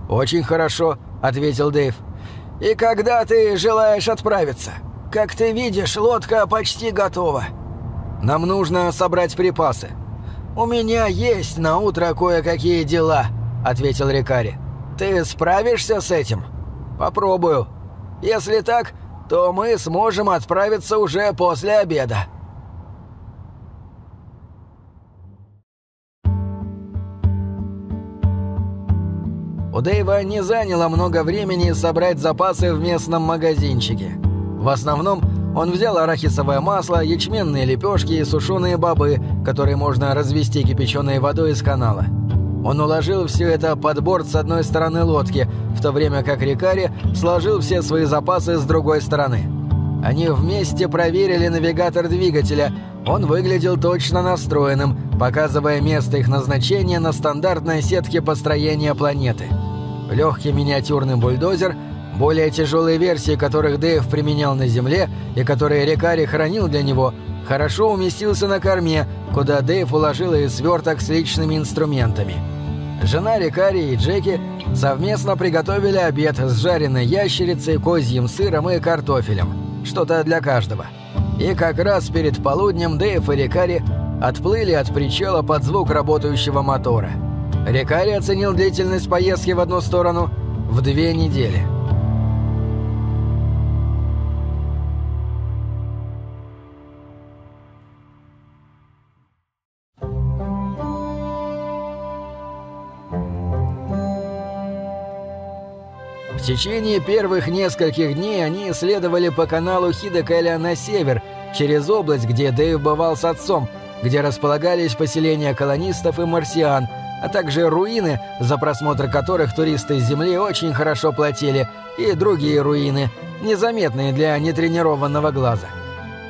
«Очень хорошо», ответил Дэйв. «И когда ты желаешь отправиться? Как ты видишь, лодка почти готова. Нам нужно собрать припасы». «У меня есть на утро кое-какие дела», — ответил Рикари. «Ты справишься с этим?» «Попробую. Если так, то мы сможем отправиться уже после обеда». У Дэйва не заняло много времени собрать запасы в местном магазинчике. В основном он взял арахисовое масло, ячменные лепешки и сушеные бобы, которые можно развести кипяченой водой из канала. Он уложил все это под борт с одной стороны лодки, в то время как Рикари сложил все свои запасы с другой стороны. Они вместе проверили навигатор двигателя. Он выглядел точно настроенным, показывая место их назначения на стандартной сетке построения планеты – Легкий миниатюрный бульдозер, более тяжелые версии которых Дэйв применял на Земле и которые Рекари хранил для него, хорошо уместился на корме, куда Дэйв уложил и сверток с личными инструментами. Жена Рикари и Джеки совместно приготовили обед с жареной ящерицей, козьим сыром и картофелем. Что-то для каждого. И как раз перед полуднем Дэйв и Рикари отплыли от причала под звук работающего мотора – Рикари оценил длительность поездки в одну сторону в две недели. В течение первых нескольких дней они следовали по каналу Хидекэля на север, через область, где Дэйв бывал с отцом, где располагались поселения колонистов и марсиан – а также руины, за просмотр которых туристы с Земли очень хорошо платили, и другие руины, незаметные для нетренированного глаза.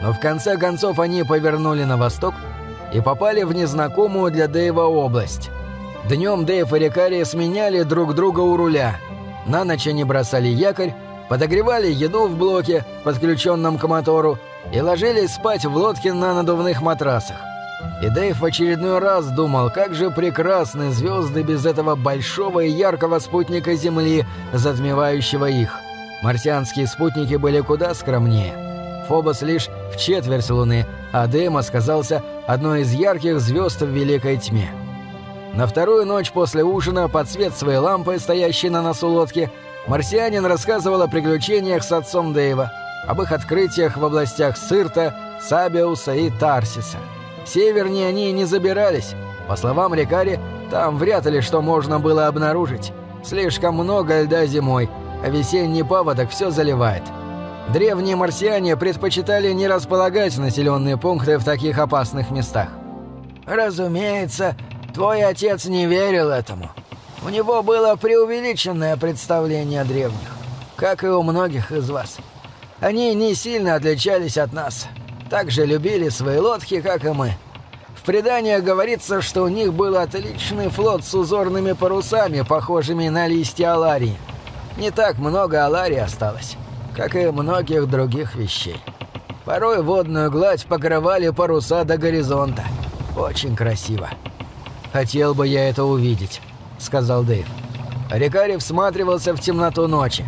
Но в конце концов они повернули на восток и попали в незнакомую для Дэйва область. Днем Дэйв и Рикари сменяли друг друга у руля. На ночь они бросали якорь подогревали еду в блоке, подключенном к мотору, и ложились спать в лодке на надувных матрасах. И Дэйв в очередной раз думал, как же прекрасны звезды без этого большого и яркого спутника Земли, затмевающего их. Марсианские спутники были куда скромнее. Фобос лишь в четверть Луны, а Деймос казался одной из ярких звезд в Великой Тьме. На вторую ночь после ужина, под свет своей лампы, стоящей на носу лодки, марсианин рассказывал о приключениях с отцом Дэйва, об их открытиях в областях Сырта, Сабиуса и Тарсиса. Севернее они не забирались. По словам Рикари, там вряд ли что можно было обнаружить. Слишком много льда зимой, а весенний паводок все заливает. Древние марсиане предпочитали не располагать населенные пункты в таких опасных местах. «Разумеется, твой отец не верил этому. У него было преувеличенное представление о древних, как и у многих из вас. Они не сильно отличались от нас, так же любили свои лодки, как и мы. В преданиях говорится, что у них был отличный флот с узорными парусами, похожими на листья аларии. Не так много аларии осталось как и многих других вещей. Порой водную гладь покрывали паруса до горизонта. Очень красиво. «Хотел бы я это увидеть», — сказал Дэйв. Рикари всматривался в темноту ночи.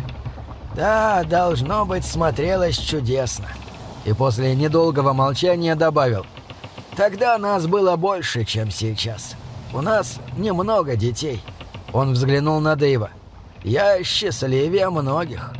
«Да, должно быть, смотрелось чудесно». И после недолгого молчания добавил. «Тогда нас было больше, чем сейчас. У нас немного детей». Он взглянул на Дэйва. «Я счастливее многих».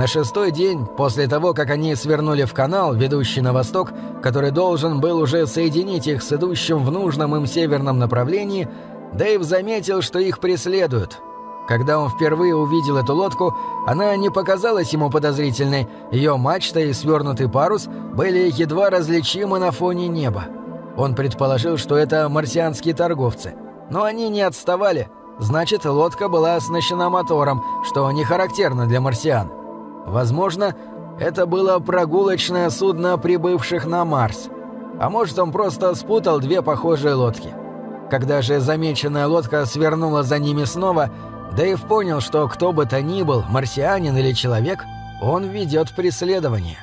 На шестой день, после того, как они свернули в канал, ведущий на восток, который должен был уже соединить их с идущим в нужном им северном направлении, Дэйв заметил, что их преследуют. Когда он впервые увидел эту лодку, она не показалась ему подозрительной, ее мачта и свернутый парус были едва различимы на фоне неба. Он предположил, что это марсианские торговцы. Но они не отставали, значит, лодка была оснащена мотором, что не характерно для марсиан. Возможно, это было прогулочное судно прибывших на Марс. А может, он просто спутал две похожие лодки. Когда же замеченная лодка свернула за ними снова, Дэйв понял, что кто бы то ни был, марсианин или человек, он ведет преследование.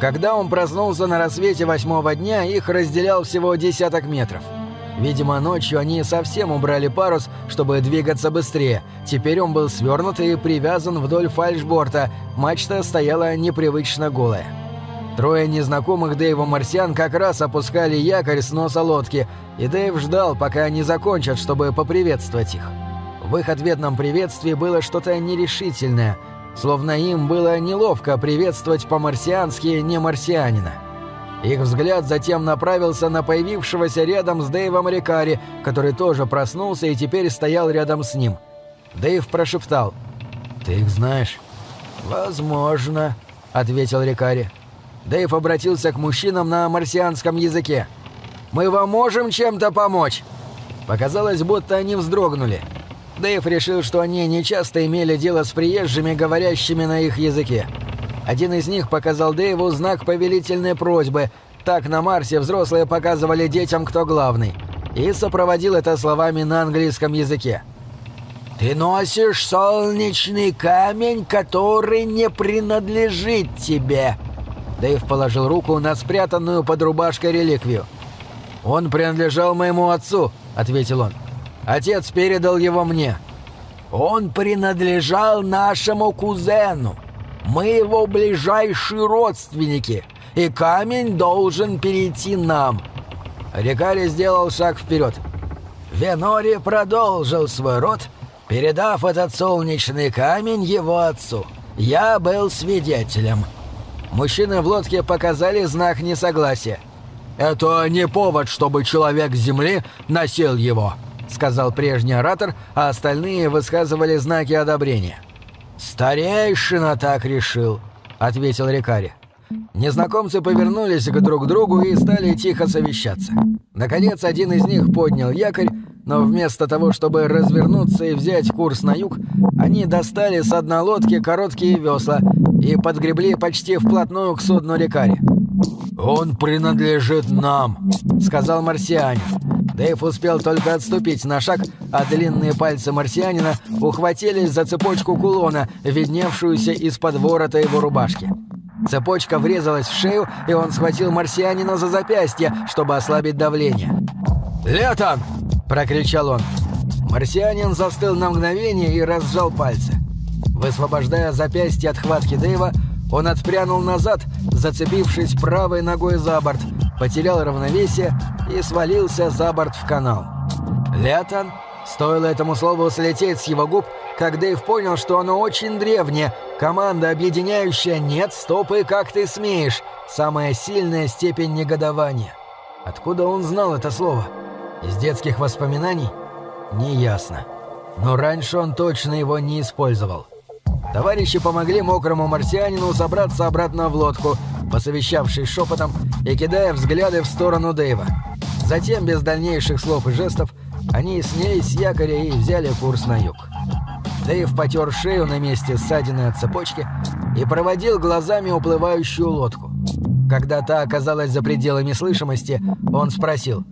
Когда он проснулся на рассвете восьмого дня, их разделял всего десяток метров – Видимо, ночью они совсем убрали парус, чтобы двигаться быстрее. Теперь он был свернут и привязан вдоль фальшборта, мачта стояла непривычно голая. Трое незнакомых Дэйву марсиан как раз опускали якорь с носа лодки, и Дэйв ждал, пока они закончат, чтобы поприветствовать их. В их ответном приветствии было что-то нерешительное, словно им было неловко приветствовать по-марсиански не марсианина. Их взгляд затем направился на появившегося рядом с Дэйвом Рикари, который тоже проснулся и теперь стоял рядом с ним. Дэйв прошептал. «Ты их знаешь?» «Возможно», — ответил Рикари. Дэйв обратился к мужчинам на марсианском языке. «Мы вам можем чем-то помочь?» Показалось, будто они вздрогнули. Дэйв решил, что они нечасто имели дело с приезжими, говорящими на их языке. Один из них показал Дэйву знак повелительной просьбы. Так на Марсе взрослые показывали детям, кто главный. И сопроводил это словами на английском языке. «Ты носишь солнечный камень, который не принадлежит тебе». Дэйв положил руку на спрятанную под рубашкой реликвию. «Он принадлежал моему отцу», — ответил он. «Отец передал его мне». «Он принадлежал нашему кузену. Мы его ближайшие родственники, и камень должен перейти нам». Рикари сделал шаг вперед. Венори продолжил свой род, передав этот солнечный камень его отцу. Я был свидетелем. Мужчины в лодке показали знак несогласия. «Это не повод, чтобы человек земли носил его», — сказал прежний оратор, а остальные высказывали знаки одобрения. «Старейшина так решил», — ответил Рикари. Незнакомцы повернулись к друг другу и стали тихо совещаться. Наконец, один из них поднял якорь, но вместо того, чтобы развернуться и взять курс на юг, они достали с одной лодки короткие весла и подгребли почти вплотную к судну Рикари. «Он принадлежит нам», — сказал марсианин. Дэйв успел только отступить на шаг, а длинные пальцы марсианина ухватились за цепочку кулона, видневшуюся из-под ворота его рубашки. Цепочка врезалась в шею, и он схватил марсианина за запястье, чтобы ослабить давление. «Летон!» – прокричал он. Марсианин застыл на мгновение и разжал пальцы. Высвобождая запястье от хватки Дэйва, он отпрянул назад, зацепившись правой ногой за борт, потерял равновесие и свалился за борт в канал. Летон, стоило этому слову слететь с его губ, как Дэйв понял, что оно очень древнее, команда, объединяющая «нет, стоп и как ты смеешь», самая сильная степень негодования. Откуда он знал это слово? Из детских воспоминаний? Неясно. Но раньше он точно его не использовал. Товарищи помогли мокрому марсианину забраться обратно в лодку, посовещавшись шепотом и кидая взгляды в сторону Дэйва. Затем, без дальнейших слов и жестов, они снялись с якоря и взяли курс на юг. Дэйв потер шею на месте ссадины от цепочки и проводил глазами уплывающую лодку. Когда та оказалась за пределами слышимости, он спросил,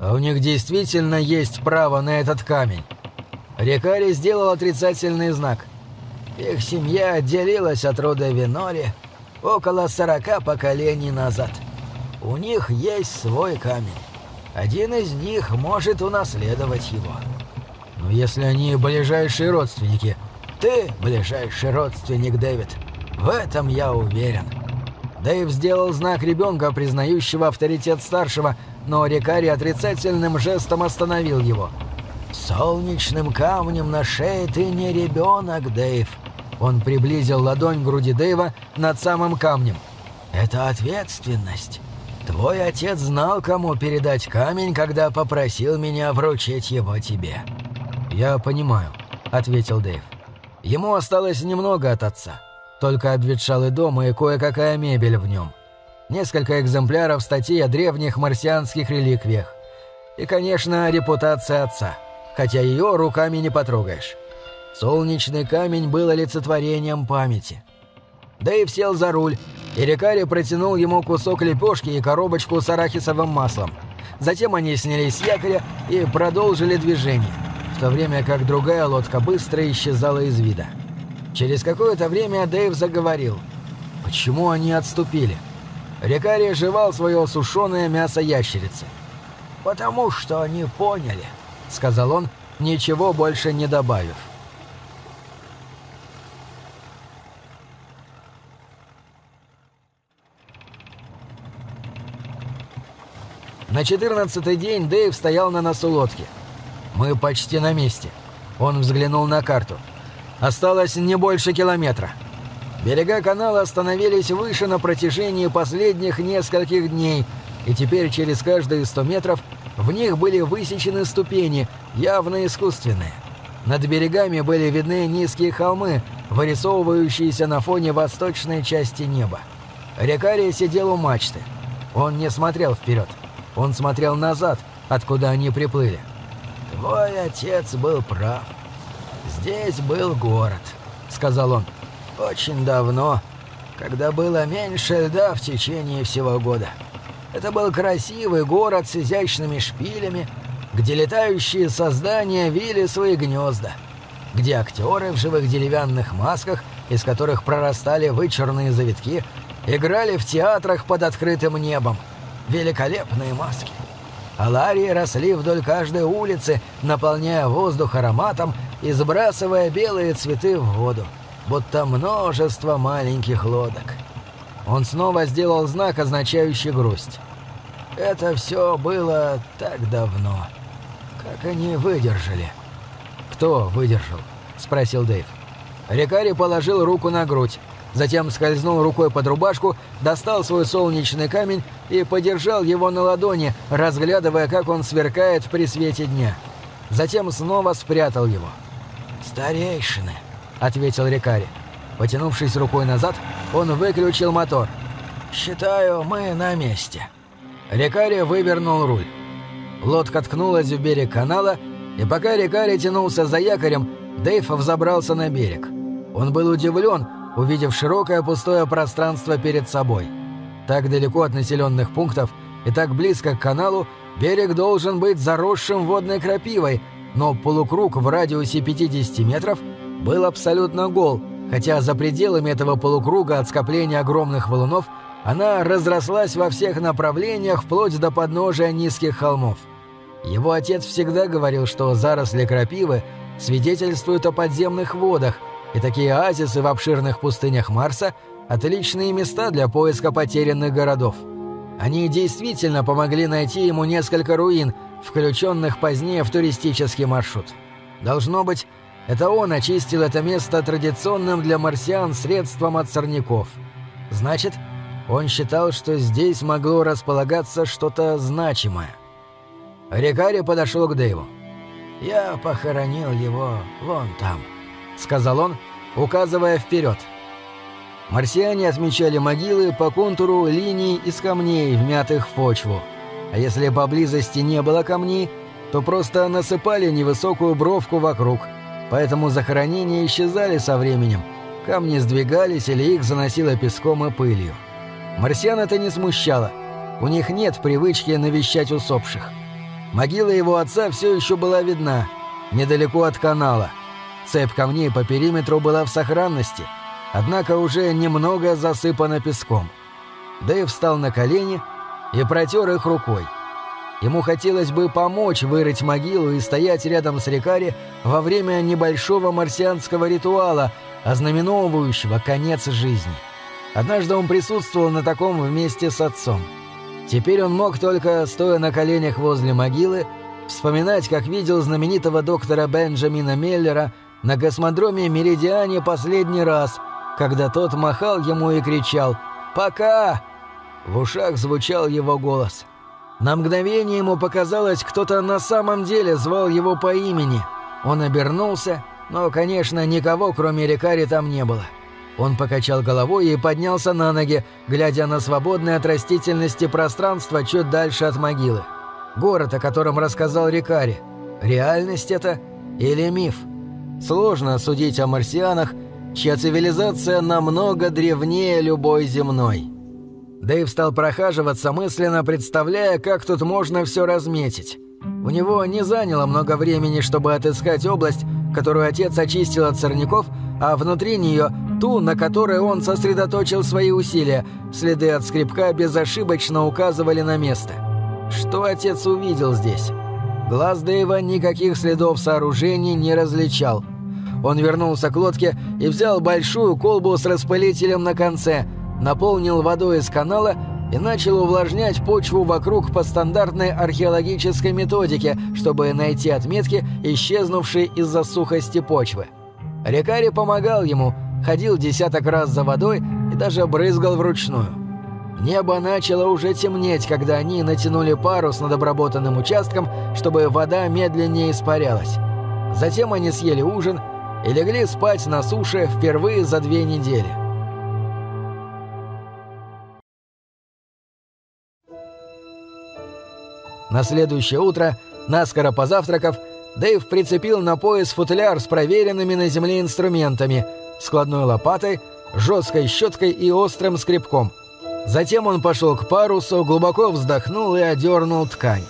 «А у них действительно есть право на этот камень?» Рекари сделал отрицательный знак – их семья отделилась от рода Винори около сорока поколений назад. У них есть свой камень. Один из них может унаследовать его. Но если они ближайшие родственники, ты ближайший родственник, Дэвид. В этом я уверен. Дэйв сделал знак ребенка, признающего авторитет старшего, но Рикари отрицательным жестом остановил его. «Солнечным камнем на шее ты не ребенок, Дэйв. Он приблизил ладонь к груди Дэйва над самым камнем. «Это ответственность. Твой отец знал, кому передать камень, когда попросил меня вручить его тебе». «Я понимаю», — ответил Дэйв. Ему осталось немного от отца. Только обветшалый дом и кое-какая мебель в нем. Несколько экземпляров статей о древних марсианских реликвиях. И, конечно, репутация отца, хотя ее руками не потрогаешь. Солнечный камень был олицетворением памяти. Дэйв сел за руль, и Рикари протянул ему кусок лепешки и коробочку с арахисовым маслом. Затем они снялись с якоря и продолжили движение, в то время как другая лодка быстро исчезала из вида. Через какое-то время Дэйв заговорил. Почему они отступили? Рикари жевал свое сушеное мясо ящерицы. «Потому что они поняли», — сказал он, ничего больше не добавив. На четырнадцатый день Дэйв стоял на носу лодки. «Мы почти на месте». Он взглянул на карту. «Осталось не больше километра». Берега канала остановились выше на протяжении последних нескольких дней, и теперь через каждые сто метров в них были высечены ступени, явно искусственные. Над берегами были видны низкие холмы, вырисовывающиеся на фоне восточной части неба. Рекарий сидел у мачты. Он не смотрел вперед. Он смотрел назад, откуда они приплыли. «Твой отец был прав. Здесь был город», — сказал он. «Очень давно, когда было меньше льда в течение всего года. Это был красивый город с изящными шпилями, где летающие создания вили свои гнезда, где актеры в живых деревянных масках, из которых прорастали вычурные завитки, играли в театрах под открытым небом, великолепные маски. Аларии росли вдоль каждой улицы, наполняя воздух ароматом и сбрасывая белые цветы в воду, будто множество маленьких лодок. Он снова сделал знак, означающий грусть. Это все было так давно. Как они выдержали? «Кто выдержал?» — спросил Дэйв. Рикари положил руку на грудь. Затем скользнул рукой под рубашку, достал свой солнечный камень и подержал его на ладони, разглядывая, как он сверкает при свете дня. Затем снова спрятал его. «Старейшины», — ответил Рикари. Потянувшись рукой назад, он выключил мотор. «Считаю, мы на месте». Рикари вывернул руль. Лодка ткнулась в берег канала, и пока Рикари тянулся за якорем, Дэйв взобрался на берег. Он был удивлен, увидев широкое пустое пространство перед собой. Так далеко от населенных пунктов и так близко к каналу берег должен быть заросшим водной крапивой, но полукруг в радиусе 50 метров был абсолютно гол, хотя за пределами этого полукруга от скопления огромных валунов она разрослась во всех направлениях вплоть до подножия низких холмов. Его отец всегда говорил, что заросли крапивы свидетельствуют о подземных водах, и такие оазисы в обширных пустынях Марса – отличные места для поиска потерянных городов. Они действительно помогли найти ему несколько руин, включенных позднее в туристический маршрут. Должно быть, это он очистил это место традиционным для марсиан средством от сорняков. Значит, он считал, что здесь могло располагаться что-то значимое. Рикари подошел к Дэйву. «Я похоронил его вон там», — сказал он, указывая вперед. Марсиане отмечали могилы по контуру линий из камней, вмятых в почву. А если поблизости не было камней, то просто насыпали невысокую бровку вокруг — поэтому захоронения исчезали со временем, камни сдвигались или их заносило песком и пылью. Марсиан это не смущало, у них нет привычки навещать усопших. Могила его отца все еще была видна, недалеко от канала. Цепь камней по периметру была в сохранности, однако уже немного засыпана песком. Дэйв встал на колени и протер их рукой. Ему хотелось бы помочь вырыть могилу и стоять рядом с Рикари во время небольшого марсианского ритуала, ознаменовывающего конец жизни. Однажды он присутствовал на таком вместе с отцом. Теперь он мог только, стоя на коленях возле могилы, вспоминать, как видел знаменитого доктора Бенджамина Меллера на космодроме Меридиане последний раз, когда тот махал ему и кричал «Пока!». В ушах звучал его голос – на мгновение ему показалось, кто-то на самом деле звал его по имени. Он обернулся, но, конечно, никого, кроме Рикари, там не было. Он покачал головой и поднялся на ноги, глядя на свободное от растительности пространство чуть дальше от могилы. Город, о котором рассказал Рикари. Реальность это или миф? Сложно судить о марсианах, чья цивилизация намного древнее любой земной. Дэйв стал прохаживаться, мысленно представляя, как тут можно все разметить. У него не заняло много времени, чтобы отыскать область, которую отец очистил от сорняков, а внутри нее ту, на которой он сосредоточил свои усилия. Следы от скребка безошибочно указывали на место. Что отец увидел здесь? Глаз Дэйва никаких следов сооружений не различал. Он вернулся к лодке и взял большую колбу с распылителем на конце – наполнил водой из канала и начал увлажнять почву вокруг по стандартной археологической методике, чтобы найти отметки, исчезнувшие из-за сухости почвы. Рекари помогал ему, ходил десяток раз за водой и даже брызгал вручную. Небо начало уже темнеть, когда они натянули парус над обработанным участком, чтобы вода медленнее испарялась. Затем они съели ужин и легли спать на суше впервые за две недели. На следующее утро, наскоро позавтракав, Дэйв прицепил на пояс футляр с проверенными на земле инструментами, складной лопатой, жесткой щеткой и острым скребком. Затем он пошел к парусу, глубоко вздохнул и одернул ткань.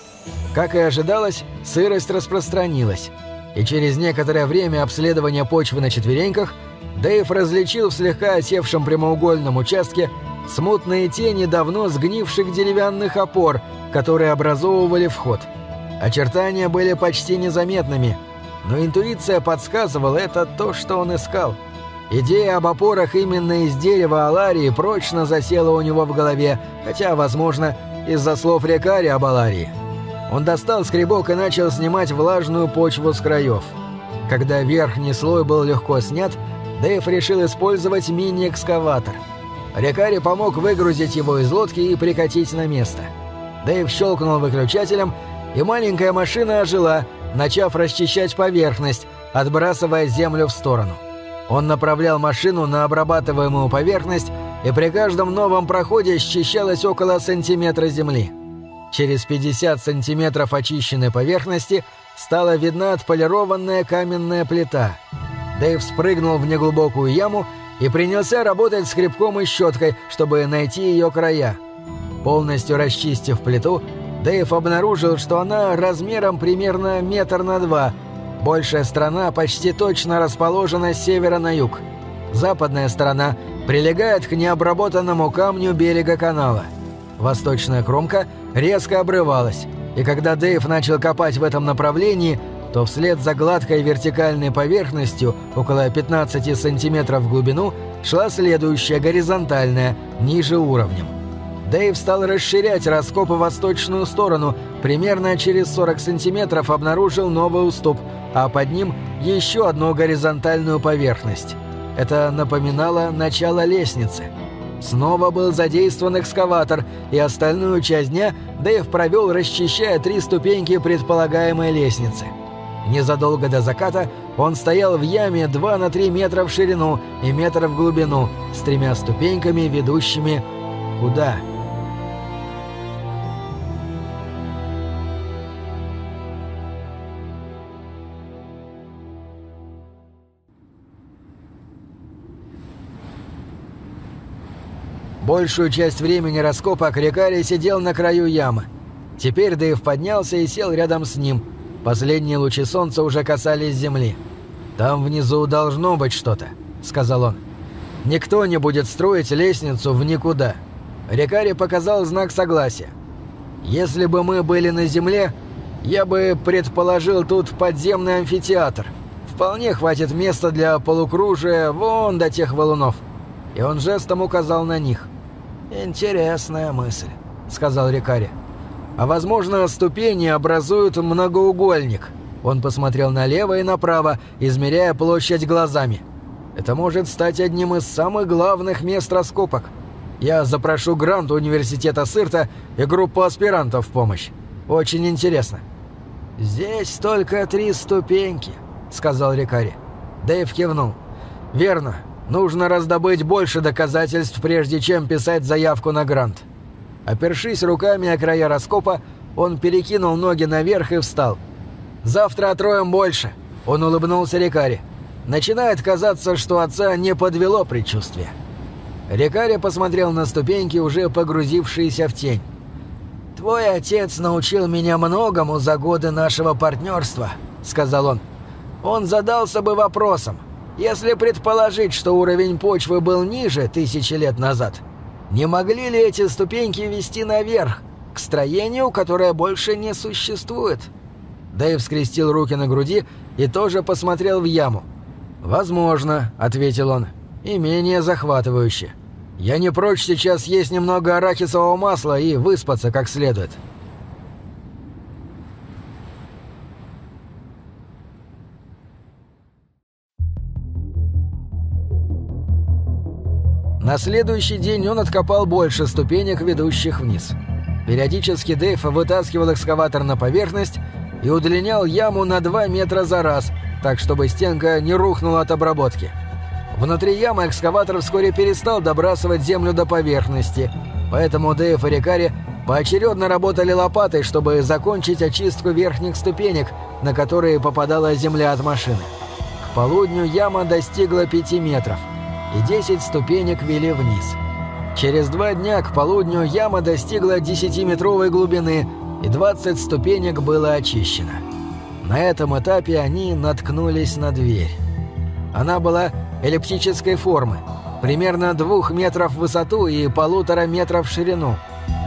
Как и ожидалось, сырость распространилась, и через некоторое время обследования почвы на четвереньках Дэйв различил в слегка осевшем прямоугольном участке смутные тени давно сгнивших деревянных опор – которые образовывали вход. Очертания были почти незаметными, но интуиция подсказывала это то, что он искал. Идея об опорах именно из дерева Аларии прочно засела у него в голове, хотя, возможно, из-за слов Рекари об Аларии. Он достал скребок и начал снимать влажную почву с краев. Когда верхний слой был легко снят, Дэйв решил использовать мини-экскаватор. Рекари помог выгрузить его из лодки и прикатить на место. — Дэйв щелкнул выключателем, и маленькая машина ожила, начав расчищать поверхность, отбрасывая землю в сторону. Он направлял машину на обрабатываемую поверхность, и при каждом новом проходе счищалось около сантиметра земли. Через 50 сантиметров очищенной поверхности стала видна отполированная каменная плита. Дэйв спрыгнул в неглубокую яму и принялся работать скребком и щеткой, чтобы найти ее края – Полностью расчистив плиту, Дэйв обнаружил, что она размером примерно метр на два. Большая сторона почти точно расположена с севера на юг. Западная сторона прилегает к необработанному камню берега канала. Восточная кромка резко обрывалась, и когда Дэйв начал копать в этом направлении, то вслед за гладкой вертикальной поверхностью, около 15 сантиметров в глубину, шла следующая горизонтальная, ниже уровнем. Дэйв стал расширять раскопы в восточную сторону, примерно через 40 сантиметров обнаружил новый уступ, а под ним еще одну горизонтальную поверхность. Это напоминало начало лестницы. Снова был задействован экскаватор, и остальную часть дня Дэйв провел, расчищая три ступеньки предполагаемой лестницы. Незадолго до заката он стоял в яме 2 на 3 метра в ширину и метр в глубину, с тремя ступеньками, ведущими куда? Большую часть времени раскопок Рикари сидел на краю ямы. Теперь Дэйв поднялся и сел рядом с ним. Последние лучи солнца уже касались земли. «Там внизу должно быть что-то», — сказал он. «Никто не будет строить лестницу в никуда». Рикари показал знак согласия. «Если бы мы были на земле, я бы предположил тут подземный амфитеатр. Вполне хватит места для полукружия вон до тех валунов». И он жестом указал на них. «Интересная мысль», — сказал Рикари. «А возможно, ступени образуют многоугольник». Он посмотрел налево и направо, измеряя площадь глазами. «Это может стать одним из самых главных мест раскопок. Я запрошу грант университета Сырта и группу аспирантов в помощь. Очень интересно». «Здесь только три ступеньки», — сказал Рикари. Дэйв кивнул. «Верно. Нужно раздобыть больше доказательств, прежде чем писать заявку на грант. Опершись руками о края раскопа, он перекинул ноги наверх и встал. «Завтра отроем больше», — он улыбнулся Рикаре. Начинает казаться, что отца не подвело предчувствие. Рикари посмотрел на ступеньки, уже погрузившиеся в тень. «Твой отец научил меня многому за годы нашего партнерства», — сказал он. «Он задался бы вопросом, если предположить, что уровень почвы был ниже тысячи лет назад, не могли ли эти ступеньки вести наверх, к строению, которое больше не существует? Дэйв скрестил руки на груди и тоже посмотрел в яму. «Возможно», — ответил он, — «и менее захватывающе. Я не прочь сейчас есть немного арахисового масла и выспаться как следует». На следующий день он откопал больше ступенек, ведущих вниз. Периодически Дэйв вытаскивал экскаватор на поверхность и удлинял яму на 2 метра за раз, так чтобы стенка не рухнула от обработки. Внутри ямы экскаватор вскоре перестал добрасывать землю до поверхности, поэтому Дэйв и Рикари поочередно работали лопатой, чтобы закончить очистку верхних ступенек, на которые попадала земля от машины. К полудню яма достигла 5 метров – и 10 ступенек вели вниз. Через два дня к полудню яма достигла 10-метровой глубины, и 20 ступенек было очищено. На этом этапе они наткнулись на дверь. Она была эллиптической формы, примерно двух метров в высоту и полутора метров в ширину.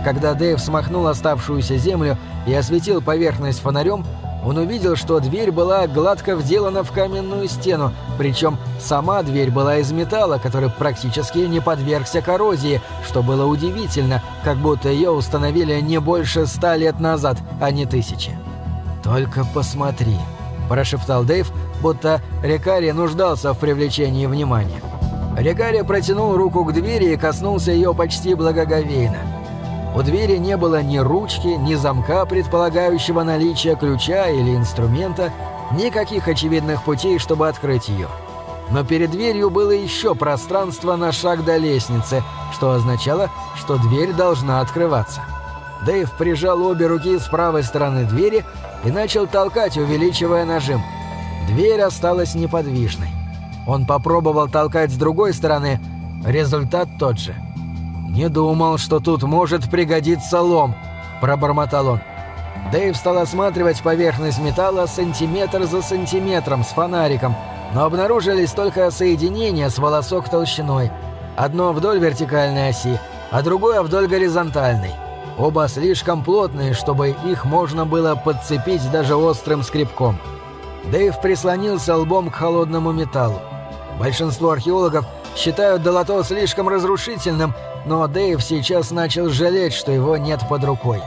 Когда Дэйв смахнул оставшуюся землю и осветил поверхность фонарем, он увидел, что дверь была гладко вделана в каменную стену, причем сама дверь была из металла, который практически не подвергся коррозии, что было удивительно, как будто ее установили не больше ста лет назад, а не тысячи. «Только посмотри», – прошептал Дэйв, будто Рекари нуждался в привлечении внимания. Рекари протянул руку к двери и коснулся ее почти благоговейно. У двери не было ни ручки, ни замка, предполагающего наличие ключа или инструмента, никаких очевидных путей, чтобы открыть ее. Но перед дверью было еще пространство на шаг до лестницы, что означало, что дверь должна открываться. Дэйв прижал обе руки с правой стороны двери и начал толкать, увеличивая нажим. Дверь осталась неподвижной. Он попробовал толкать с другой стороны, результат тот же – «Не думал, что тут может пригодиться лом», — пробормотал он. Дэйв стал осматривать поверхность металла сантиметр за сантиметром с фонариком, но обнаружились только соединения с волосок толщиной. Одно вдоль вертикальной оси, а другое вдоль горизонтальной. Оба слишком плотные, чтобы их можно было подцепить даже острым скребком. Дэйв прислонился лбом к холодному металлу. Большинство археологов считают долото слишком разрушительным, но Дэйв сейчас начал жалеть, что его нет под рукой.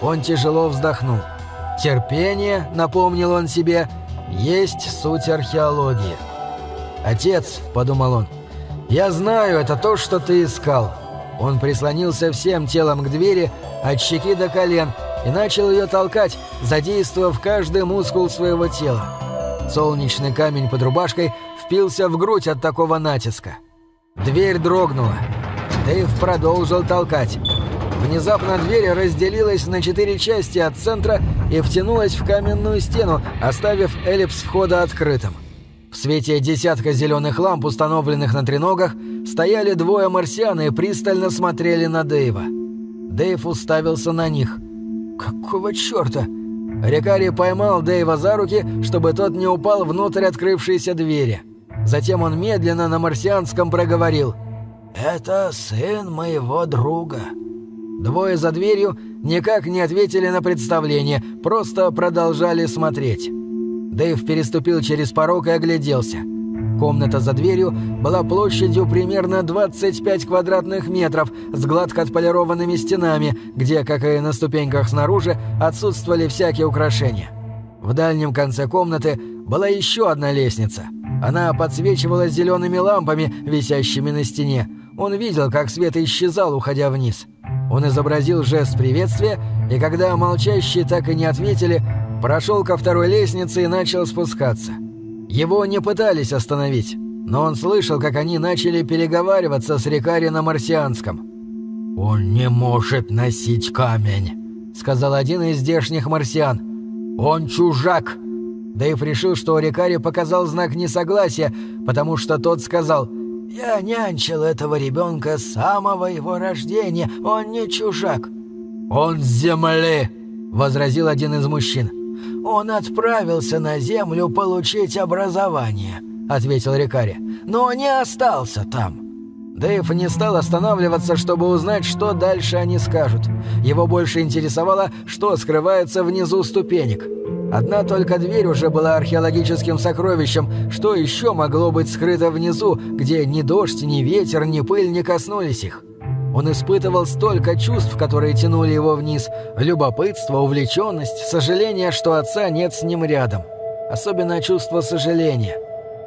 Он тяжело вздохнул. «Терпение», — напомнил он себе, — «есть суть археологии». «Отец», — подумал он, — «я знаю, это то, что ты искал». Он прислонился всем телом к двери, от щеки до колен, и начал ее толкать, задействовав каждый мускул своего тела. Солнечный камень под рубашкой впился в грудь от такого натиска. Дверь дрогнула. Дэйв продолжил толкать. Внезапно дверь разделилась на четыре части от центра и втянулась в каменную стену, оставив эллипс входа открытым. В свете десятка зеленых ламп, установленных на треногах, стояли двое марсиан и пристально смотрели на Дэйва. Дэйв уставился на них. «Какого черта?» Рикари поймал Дэйва за руки, чтобы тот не упал внутрь открывшейся двери. Затем он медленно на марсианском проговорил «Это сын моего друга». Двое за дверью никак не ответили на представление, просто продолжали смотреть. Дэйв переступил через порог и огляделся. Комната за дверью была площадью примерно 25 квадратных метров с гладко отполированными стенами, где, как и на ступеньках снаружи, отсутствовали всякие украшения. В дальнем конце комнаты была еще одна лестница. Она подсвечивалась зелеными лампами, висящими на стене. Он видел, как свет исчезал, уходя вниз. Он изобразил жест приветствия, и когда молчащие так и не ответили, прошел ко второй лестнице и начал спускаться. Его не пытались остановить, но он слышал, как они начали переговариваться с Рикари на марсианском. «Он не может носить камень», — сказал один из здешних марсиан. «Он чужак». Дэйв решил, что Рикари показал знак несогласия, потому что тот сказал «Я нянчил этого ребенка с самого его рождения, он не чужак». «Он с земли», — возразил один из мужчин. «Он отправился на землю получить образование», — ответил Рикари. «Но не остался там». Дэйв не стал останавливаться, чтобы узнать, что дальше они скажут. Его больше интересовало, что скрывается внизу ступенек. Одна только дверь уже была археологическим сокровищем. Что еще могло быть скрыто внизу, где ни дождь, ни ветер, ни пыль не коснулись их? Он испытывал столько чувств, которые тянули его вниз. Любопытство, увлеченность, сожаление, что отца нет с ним рядом. Особенно чувство сожаления.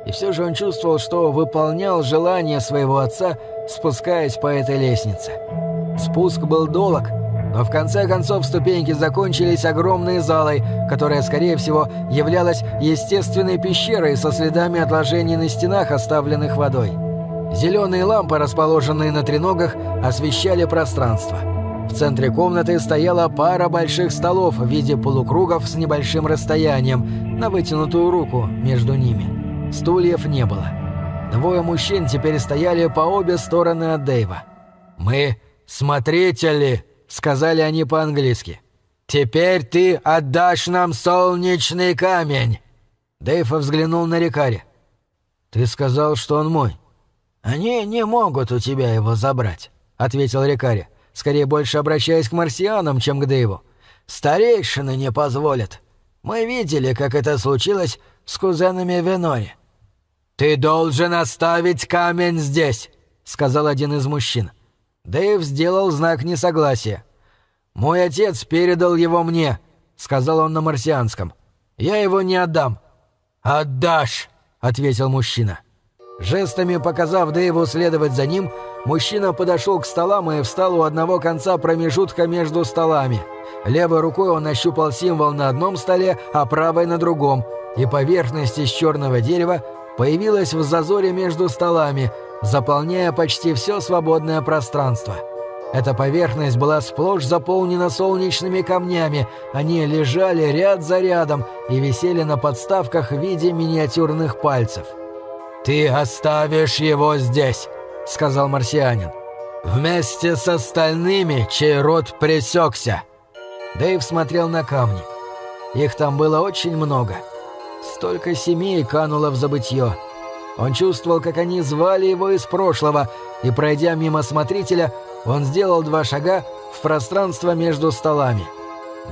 И все же он чувствовал, что выполнял желание своего отца, спускаясь по этой лестнице. Спуск был долг, но в конце концов ступеньки закончились огромной залой, которая, скорее всего, являлась естественной пещерой со следами отложений на стенах, оставленных водой. Зеленые лампы, расположенные на треногах, освещали пространство. В центре комнаты стояла пара больших столов в виде полукругов с небольшим расстоянием, на вытянутую руку между ними. Стульев не было. Двое мужчин теперь стояли по обе стороны от Дэйва. «Мы смотрители», — сказали они по-английски. «Теперь ты отдашь нам солнечный камень!» Дэйв взглянул на Рикари. «Ты сказал, что он мой». «Они не могут у тебя его забрать», — ответил Рикари, скорее больше обращаясь к марсианам, чем к Дэйву. «Старейшины не позволят. Мы видели, как это случилось с кузенами Венори». «Ты должен оставить камень здесь», — сказал один из мужчин. Дэйв сделал знак несогласия. «Мой отец передал его мне», — сказал он на марсианском. «Я его не отдам». «Отдашь», — ответил мужчина. Жестами показав Дэйву следовать за ним, мужчина подошел к столам и встал у одного конца промежутка между столами. Левой рукой он ощупал символ на одном столе, а правой на другом, и поверхность из черного дерева появилась в зазоре между столами, заполняя почти все свободное пространство. Эта поверхность была сплошь заполнена солнечными камнями, они лежали ряд за рядом и висели на подставках в виде миниатюрных пальцев. «Ты оставишь его здесь», — сказал марсианин. Вместе с остальными, чей род пресекся. Дэйв смотрел на камни. Их там было очень много. Столько семей кануло в забытье. Он чувствовал, как они звали его из прошлого, и, пройдя мимо смотрителя, он сделал два шага в пространство между столами.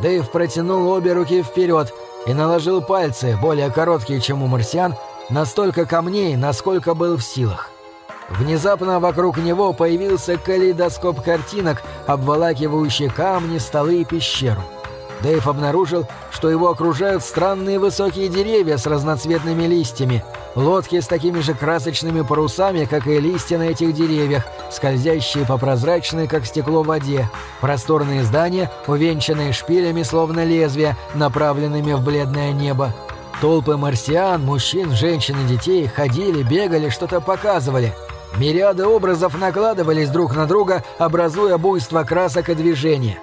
Дэйв протянул обе руки вперед и наложил пальцы, более короткие, чем у марсиан, на столько камней, насколько был в силах. Внезапно вокруг него появился калейдоскоп картинок, обволакивающий камни, столы и пещеру. Дэйв обнаружил, что его окружают странные высокие деревья с разноцветными листьями, лодки с такими же красочными парусами, как и листья на этих деревьях, скользящие по прозрачной, как стекло, воде, просторные здания, увенчанные шпилями, словно лезвия, направленными в бледное небо. Толпы марсиан, мужчин, женщин и детей ходили, бегали, что-то показывали. Мириады образов накладывались друг на друга, образуя буйство красок и движения.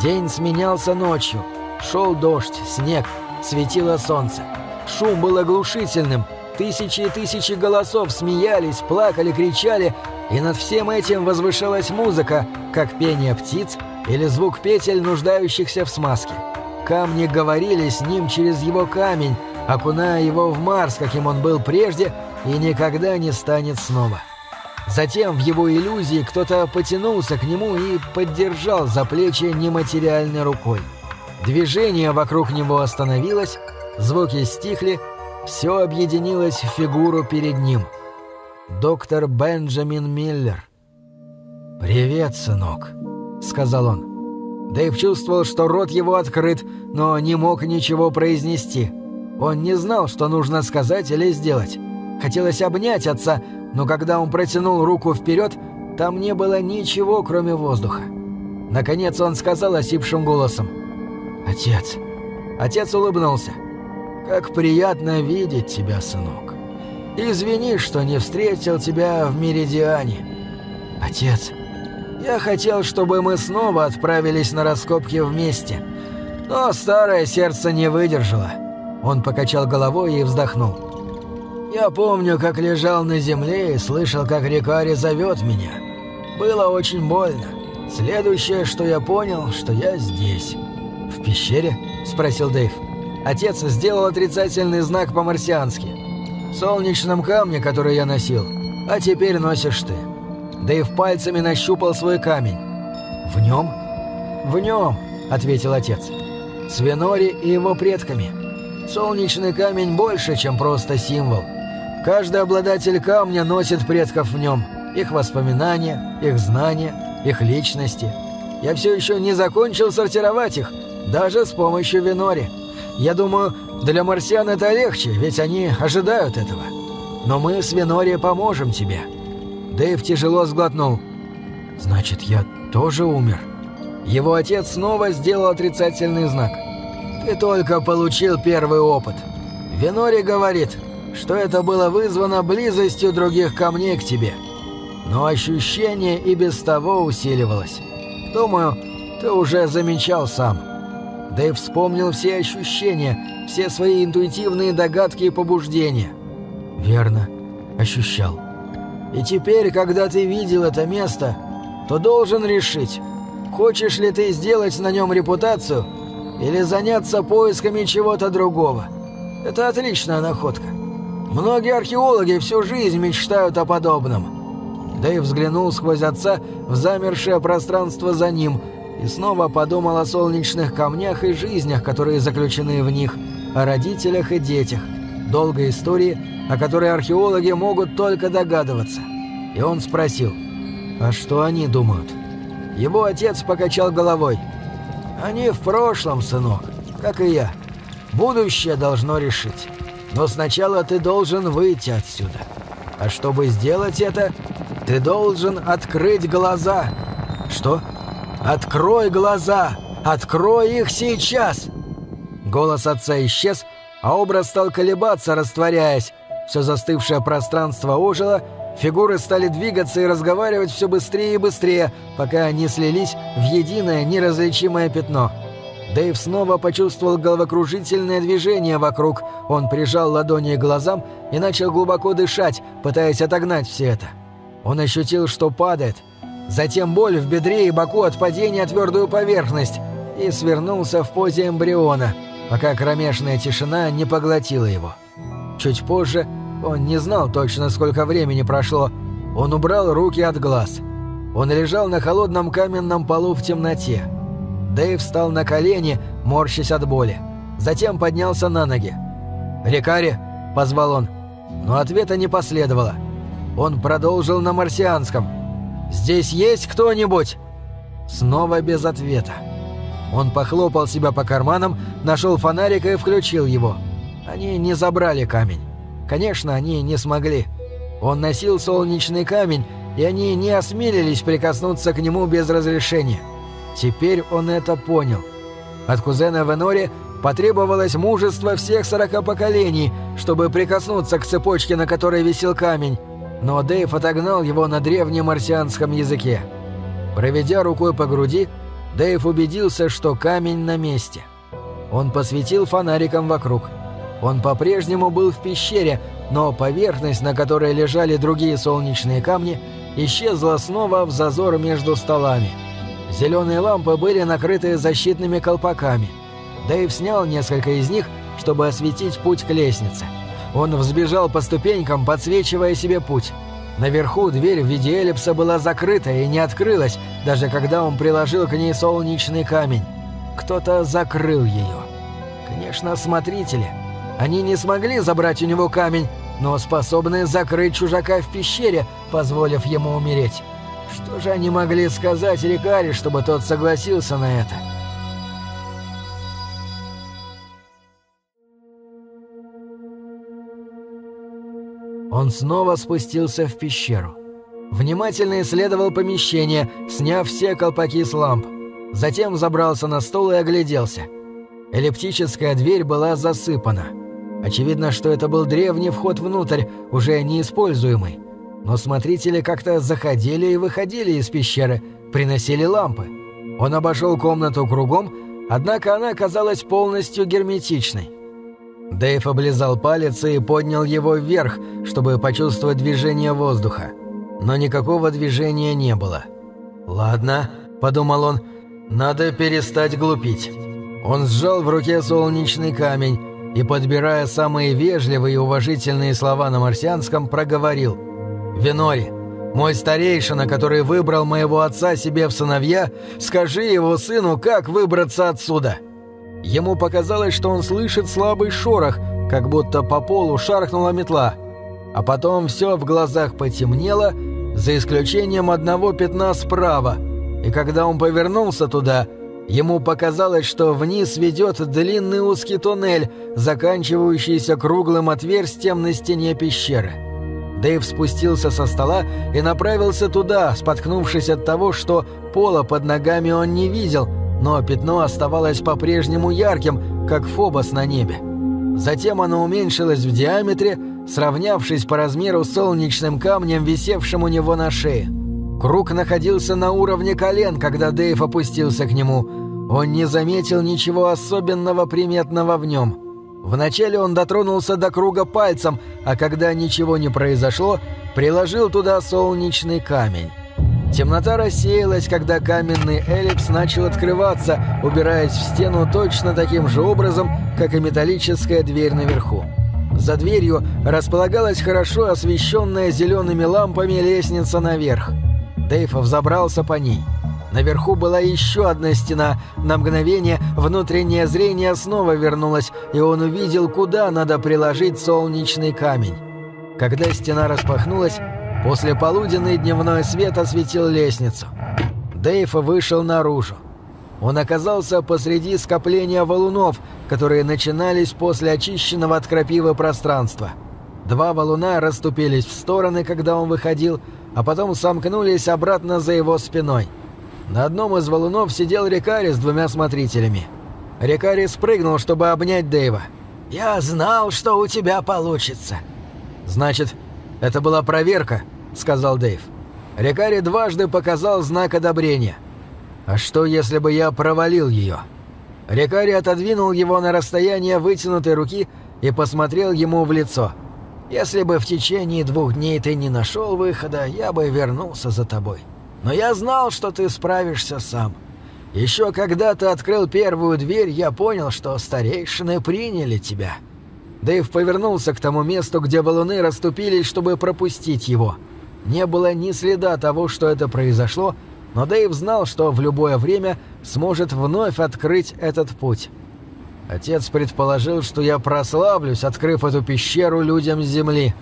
День сменялся ночью. Шел дождь, снег, светило солнце. Шум был оглушительным. Тысячи и тысячи голосов смеялись, плакали, кричали, и над всем этим возвышалась музыка, как пение птиц или звук петель, нуждающихся в смазке. Камни говорили с ним через его камень, окуная его в Марс, каким он был прежде, и никогда не станет снова. Затем в его иллюзии кто-то потянулся к нему и поддержал за плечи нематериальной рукой. Движение вокруг него остановилось, звуки стихли, все объединилось в фигуру перед ним. Доктор Бенджамин Миллер. «Привет, сынок», — сказал он. Дэйв чувствовал, что рот его открыт, но не мог ничего произнести. Он не знал, что нужно сказать или сделать. Хотелось обнять отца, но когда он протянул руку вперед, там не было ничего, кроме воздуха. Наконец он сказал осипшим голосом. «Отец». Отец улыбнулся. «Как приятно видеть тебя, сынок. Извини, что не встретил тебя в Меридиане. Отец, я хотел, чтобы мы снова отправились на раскопки вместе, но старое сердце не выдержало». Он покачал головой и вздохнул. Я помню, как лежал на земле и слышал, как Рикари зовет меня. Было очень больно. Следующее, что я понял, что я здесь. «В пещере?» – спросил Дэйв. Отец сделал отрицательный знак по-марсиански. «В солнечном камне, который я носил. А теперь носишь ты». Дэйв пальцами нащупал свой камень. «В нем?» «В нем», — ответил отец. «С Венори и его предками. Солнечный камень больше, чем просто символ. Каждый обладатель камня носит предков в нем, их воспоминания, их знания, их личности. Я все еще не закончил сортировать их, даже с помощью Винори. Я думаю, для марсиан это легче, ведь они ожидают этого. Но мы с Винори поможем тебе». Дэйв тяжело сглотнул. «Значит, я тоже умер?» Его отец снова сделал отрицательный знак. «Ты только получил первый опыт. Винори говорит, что это было вызвано близостью других камней к тебе. Но ощущение и без того усиливалось. Думаю, ты уже замечал сам. И вспомнил все ощущения, все свои интуитивные догадки и побуждения. Верно, ощущал. И теперь, когда ты видел это место, то должен решить, хочешь ли ты сделать на нем репутацию или заняться поисками чего-то другого. Это отличная находка. Многие археологи всю жизнь мечтают о подобном. Дэйв взглянул сквозь отца в замершее пространство за ним и снова подумал о солнечных камнях и жизнях, которые заключены в них, о родителях и детях, долгой истории, о которой археологи могут только догадываться. И он спросил, а что они думают? Его отец покачал головой. «Они в прошлом, сынок, как и я. Будущее должно решить». Но сначала ты должен выйти отсюда. А чтобы сделать это, ты должен открыть глаза. Что? Открой глаза! Открой их сейчас! Голос отца исчез, а образ стал колебаться, растворяясь. Все застывшее пространство ожило, фигуры стали двигаться и разговаривать все быстрее и быстрее, пока они слились в единое неразличимое пятно — Дэйв снова почувствовал головокружительное движение вокруг. Он прижал ладони к глазам и начал глубоко дышать, пытаясь отогнать все это. Он ощутил, что падает, затем боль в бедре и боку от падения о твердую поверхность и свернулся в позе эмбриона, пока кромешная тишина не поглотила его. Чуть позже, он не знал точно, сколько времени прошло, он убрал руки от глаз. Он лежал на холодном каменном полу в темноте. Дэйв встал на колени, морщась от боли. Затем поднялся на ноги. «Рикари!» — позвал он. Но ответа не последовало. Он продолжил на марсианском. «Здесь есть кто-нибудь?» Снова без ответа. Он похлопал себя по карманам, нашел фонарик и включил его. Они не забрали камень. Конечно, они не смогли. Он носил солнечный камень, и они не осмелились прикоснуться к нему без разрешения. Теперь он это понял. От кузена Венори потребовалось мужество всех сорока поколений, чтобы прикоснуться к цепочке, на которой висел камень, но Дэйв отогнал его на древнем марсианском языке. Проведя рукой по груди, Дэйв убедился, что камень на месте. Он посветил фонариком вокруг. Он по-прежнему был в пещере, но поверхность, на которой лежали другие солнечные камни, исчезла снова в зазор между столами. Зеленые лампы были накрыты защитными колпаками. Дэйв снял несколько из них, чтобы осветить путь к лестнице. Он взбежал по ступенькам, подсвечивая себе путь. Наверху дверь в виде эллипса была закрыта и не открылась, даже когда он приложил к ней солнечный камень. Кто-то закрыл ее. Конечно, смотрители. Они не смогли забрать у него камень, но способны закрыть чужака в пещере, позволив ему умереть. Что же они могли сказать Рикаре, чтобы тот согласился на это? Он снова спустился в пещеру. Внимательно исследовал помещение, сняв все колпаки с ламп. Затем забрался на стол и огляделся. Эллиптическая дверь была засыпана. Очевидно, что это был древний вход внутрь, уже неиспользуемый. Но смотрители как-то заходили и выходили из пещеры, приносили лампы. Он обошел комнату кругом, однако она казалась полностью герметичной. Дэйв облизал палец и поднял его вверх, чтобы почувствовать движение воздуха. Но никакого движения не было. «Ладно», — подумал он, — «надо перестать глупить». Он сжал в руке солнечный камень и, подбирая самые вежливые и уважительные слова на марсианском, проговорил. «Винори, мой старейшина, который выбрал моего отца себе в сыновья, скажи его сыну, как выбраться отсюда». Ему показалось, что он слышит слабый шорох, как будто по полу шаркнула метла. А потом все в глазах потемнело, за исключением одного пятна справа, и когда он повернулся туда, ему показалось, что вниз ведет длинный узкий туннель, заканчивающийся круглым отверстием на стене пещеры. Дэйв спустился со стола и направился туда, споткнувшись от того, что пола под ногами он не видел – но пятно оставалось по-прежнему ярким, как Фобос на небе. Затем оно уменьшилось в диаметре, сравнявшись по размеру с солнечным камнем, висевшим у него на шее. Круг находился на уровне колен, когда Дэйв опустился к нему. Он не заметил ничего особенного приметного в нем. Вначале он дотронулся до круга пальцем, а когда ничего не произошло, приложил туда солнечный камень. Темнота рассеялась, когда каменный эллипс начал открываться, убираясь в стену точно таким же образом, как и металлическая дверь наверху. За дверью располагалась хорошо освещенная зелеными лампами лестница наверх. Дэйв взобрался по ней. Наверху была еще одна стена. На мгновение внутреннее зрение снова вернулось, и он увидел, куда надо приложить солнечный камень. Когда стена распахнулась, После полуденный дневной свет осветил лестницу. Дейв вышел наружу. Он оказался посреди скопления валунов, которые начинались после очищенного от крапивы пространства. Два валуна расступились в стороны, когда он выходил, а потом сомкнулись обратно за его спиной. На одном из валунов сидел Рикари с двумя смотрителями. Рикари спрыгнул, чтобы обнять Дэйва. «Я знал, что у тебя получится». «Значит, это была проверка?» — сказал Дэйв. Рикари дважды показал знак одобрения. «А что, если бы я провалил ее?» Рикари отодвинул его на расстояние вытянутой руки и посмотрел ему в лицо. «Если бы в течение двух дней ты не нашел выхода, я бы вернулся за тобой. Но я знал, что ты справишься сам. Еще когда ты открыл первую дверь, я понял, что старейшины приняли тебя». Дэйв повернулся к тому месту, где валуны расступились, чтобы пропустить его. Не было ни следа того, что это произошло, но Дэйв знал, что в любое время сможет вновь открыть этот путь. Отец предположил, что я прославлюсь, открыв эту пещеру людям Земли.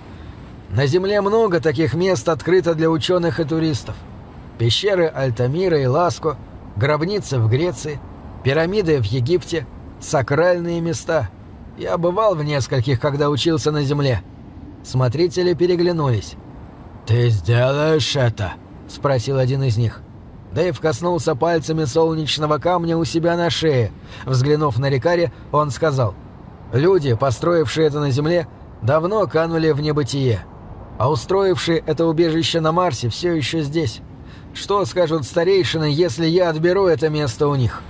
На Земле много таких мест открыто для ученых и туристов. Пещеры Альтамира и Ласко, гробницы в Греции, пирамиды в Египте, сакральные места. Я бывал в нескольких, когда учился на Земле. Смотрители переглянулись. «Ты сделаешь это?» — спросил один из них. Дэйв коснулся пальцами солнечного камня у себя на шее. Взглянув на Рикари, он сказал, «Люди, построившие это на Земле, давно канули в небытие, а устроившие это убежище на Марсе все еще здесь. Что скажут старейшины, если я отберу это место у них?»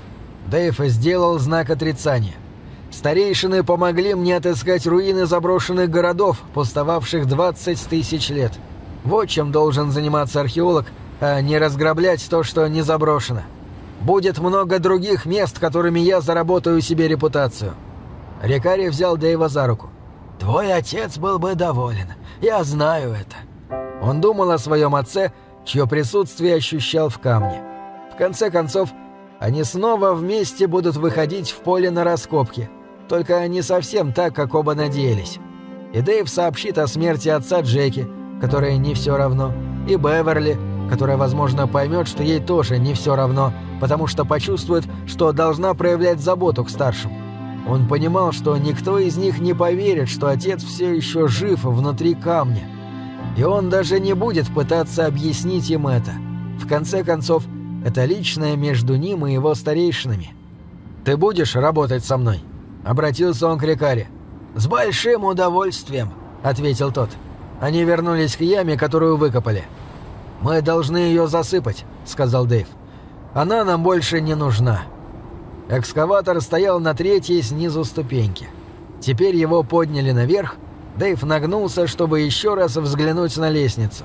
Дэйв сделал знак отрицания. Старейшины помогли мне отыскать руины заброшенных городов, пустовавших 20 тысяч лет. Вот чем должен заниматься археолог – а не разграблять то, что не заброшено. Будет много других мест, которыми я заработаю себе репутацию». Рикари взял Дэйва за руку. «Твой отец был бы доволен. Я знаю это». Он думал о своем отце, чье присутствие ощущал в камне. В конце концов, они снова вместе будут выходить в поле на раскопки, только не совсем так, как оба надеялись. И Дэйв сообщит о смерти отца Джеки, которая не все равно, и Беверли, которая, возможно, поймет, что ей тоже не все равно, потому что почувствует, что должна проявлять заботу к старшим. Он понимал, что никто из них не поверит, что отец все еще жив внутри камня. И он даже не будет пытаться объяснить им это. В конце концов, это личное между ним и его старейшинами. «Ты будешь работать со мной?» — обратился он к Рикаре. «С большим удовольствием», — ответил тот. Они вернулись к яме, которую выкопали. «Мы должны ее засыпать», — сказал Дэйв. «Она нам больше не нужна». Экскаватор стоял на третьей снизу ступеньки. Теперь его подняли наверх, Дэйв нагнулся, чтобы еще раз взглянуть на лестницу.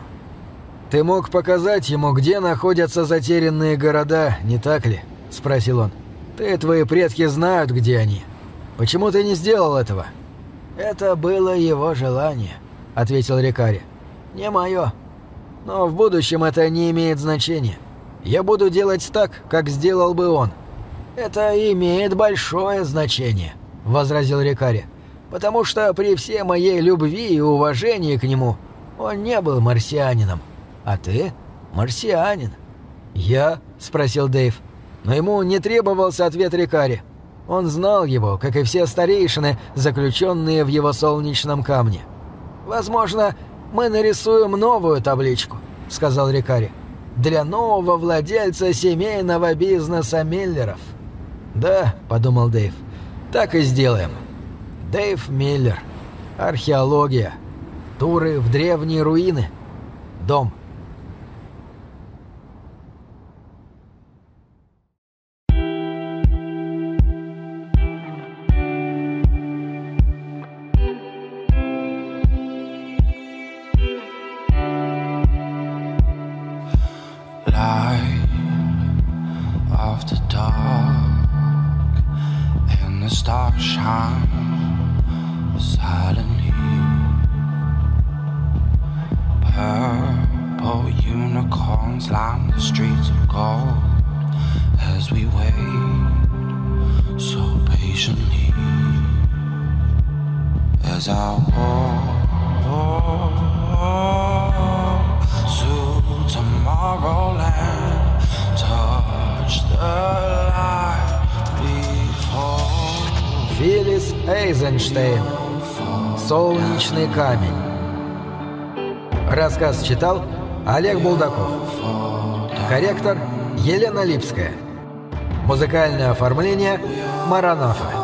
«Ты мог показать ему, где находятся затерянные города, не так ли?» — спросил он. «Ты и твои предки знают, где они. Почему ты не сделал этого?» «Это было его желание», — ответил Рикари. «Не мое. Но в будущем это не имеет значения. Я буду делать так, как сделал бы он. Это имеет большое значение, возразил Рикари. Потому что при всей моей любви и уважении к нему он не был марсианином. А ты марсианин. Я? спросил Дэйв. Но ему не требовался ответ Рикари. Он знал его, как и все старейшины, заключенные в его солнечном камне. Возможно, мы нарисуем новую табличку», — сказал Рикари. «Для нового владельца семейного бизнеса Миллеров». «Да», — подумал Дэйв, — «так и сделаем». Дэйв Миллер. Археология. Туры в древние руины. Дом. Солнечный камень. Рассказ читал Олег Булдаков. Корректор Елена Липская. Музыкальное оформление Маранафа.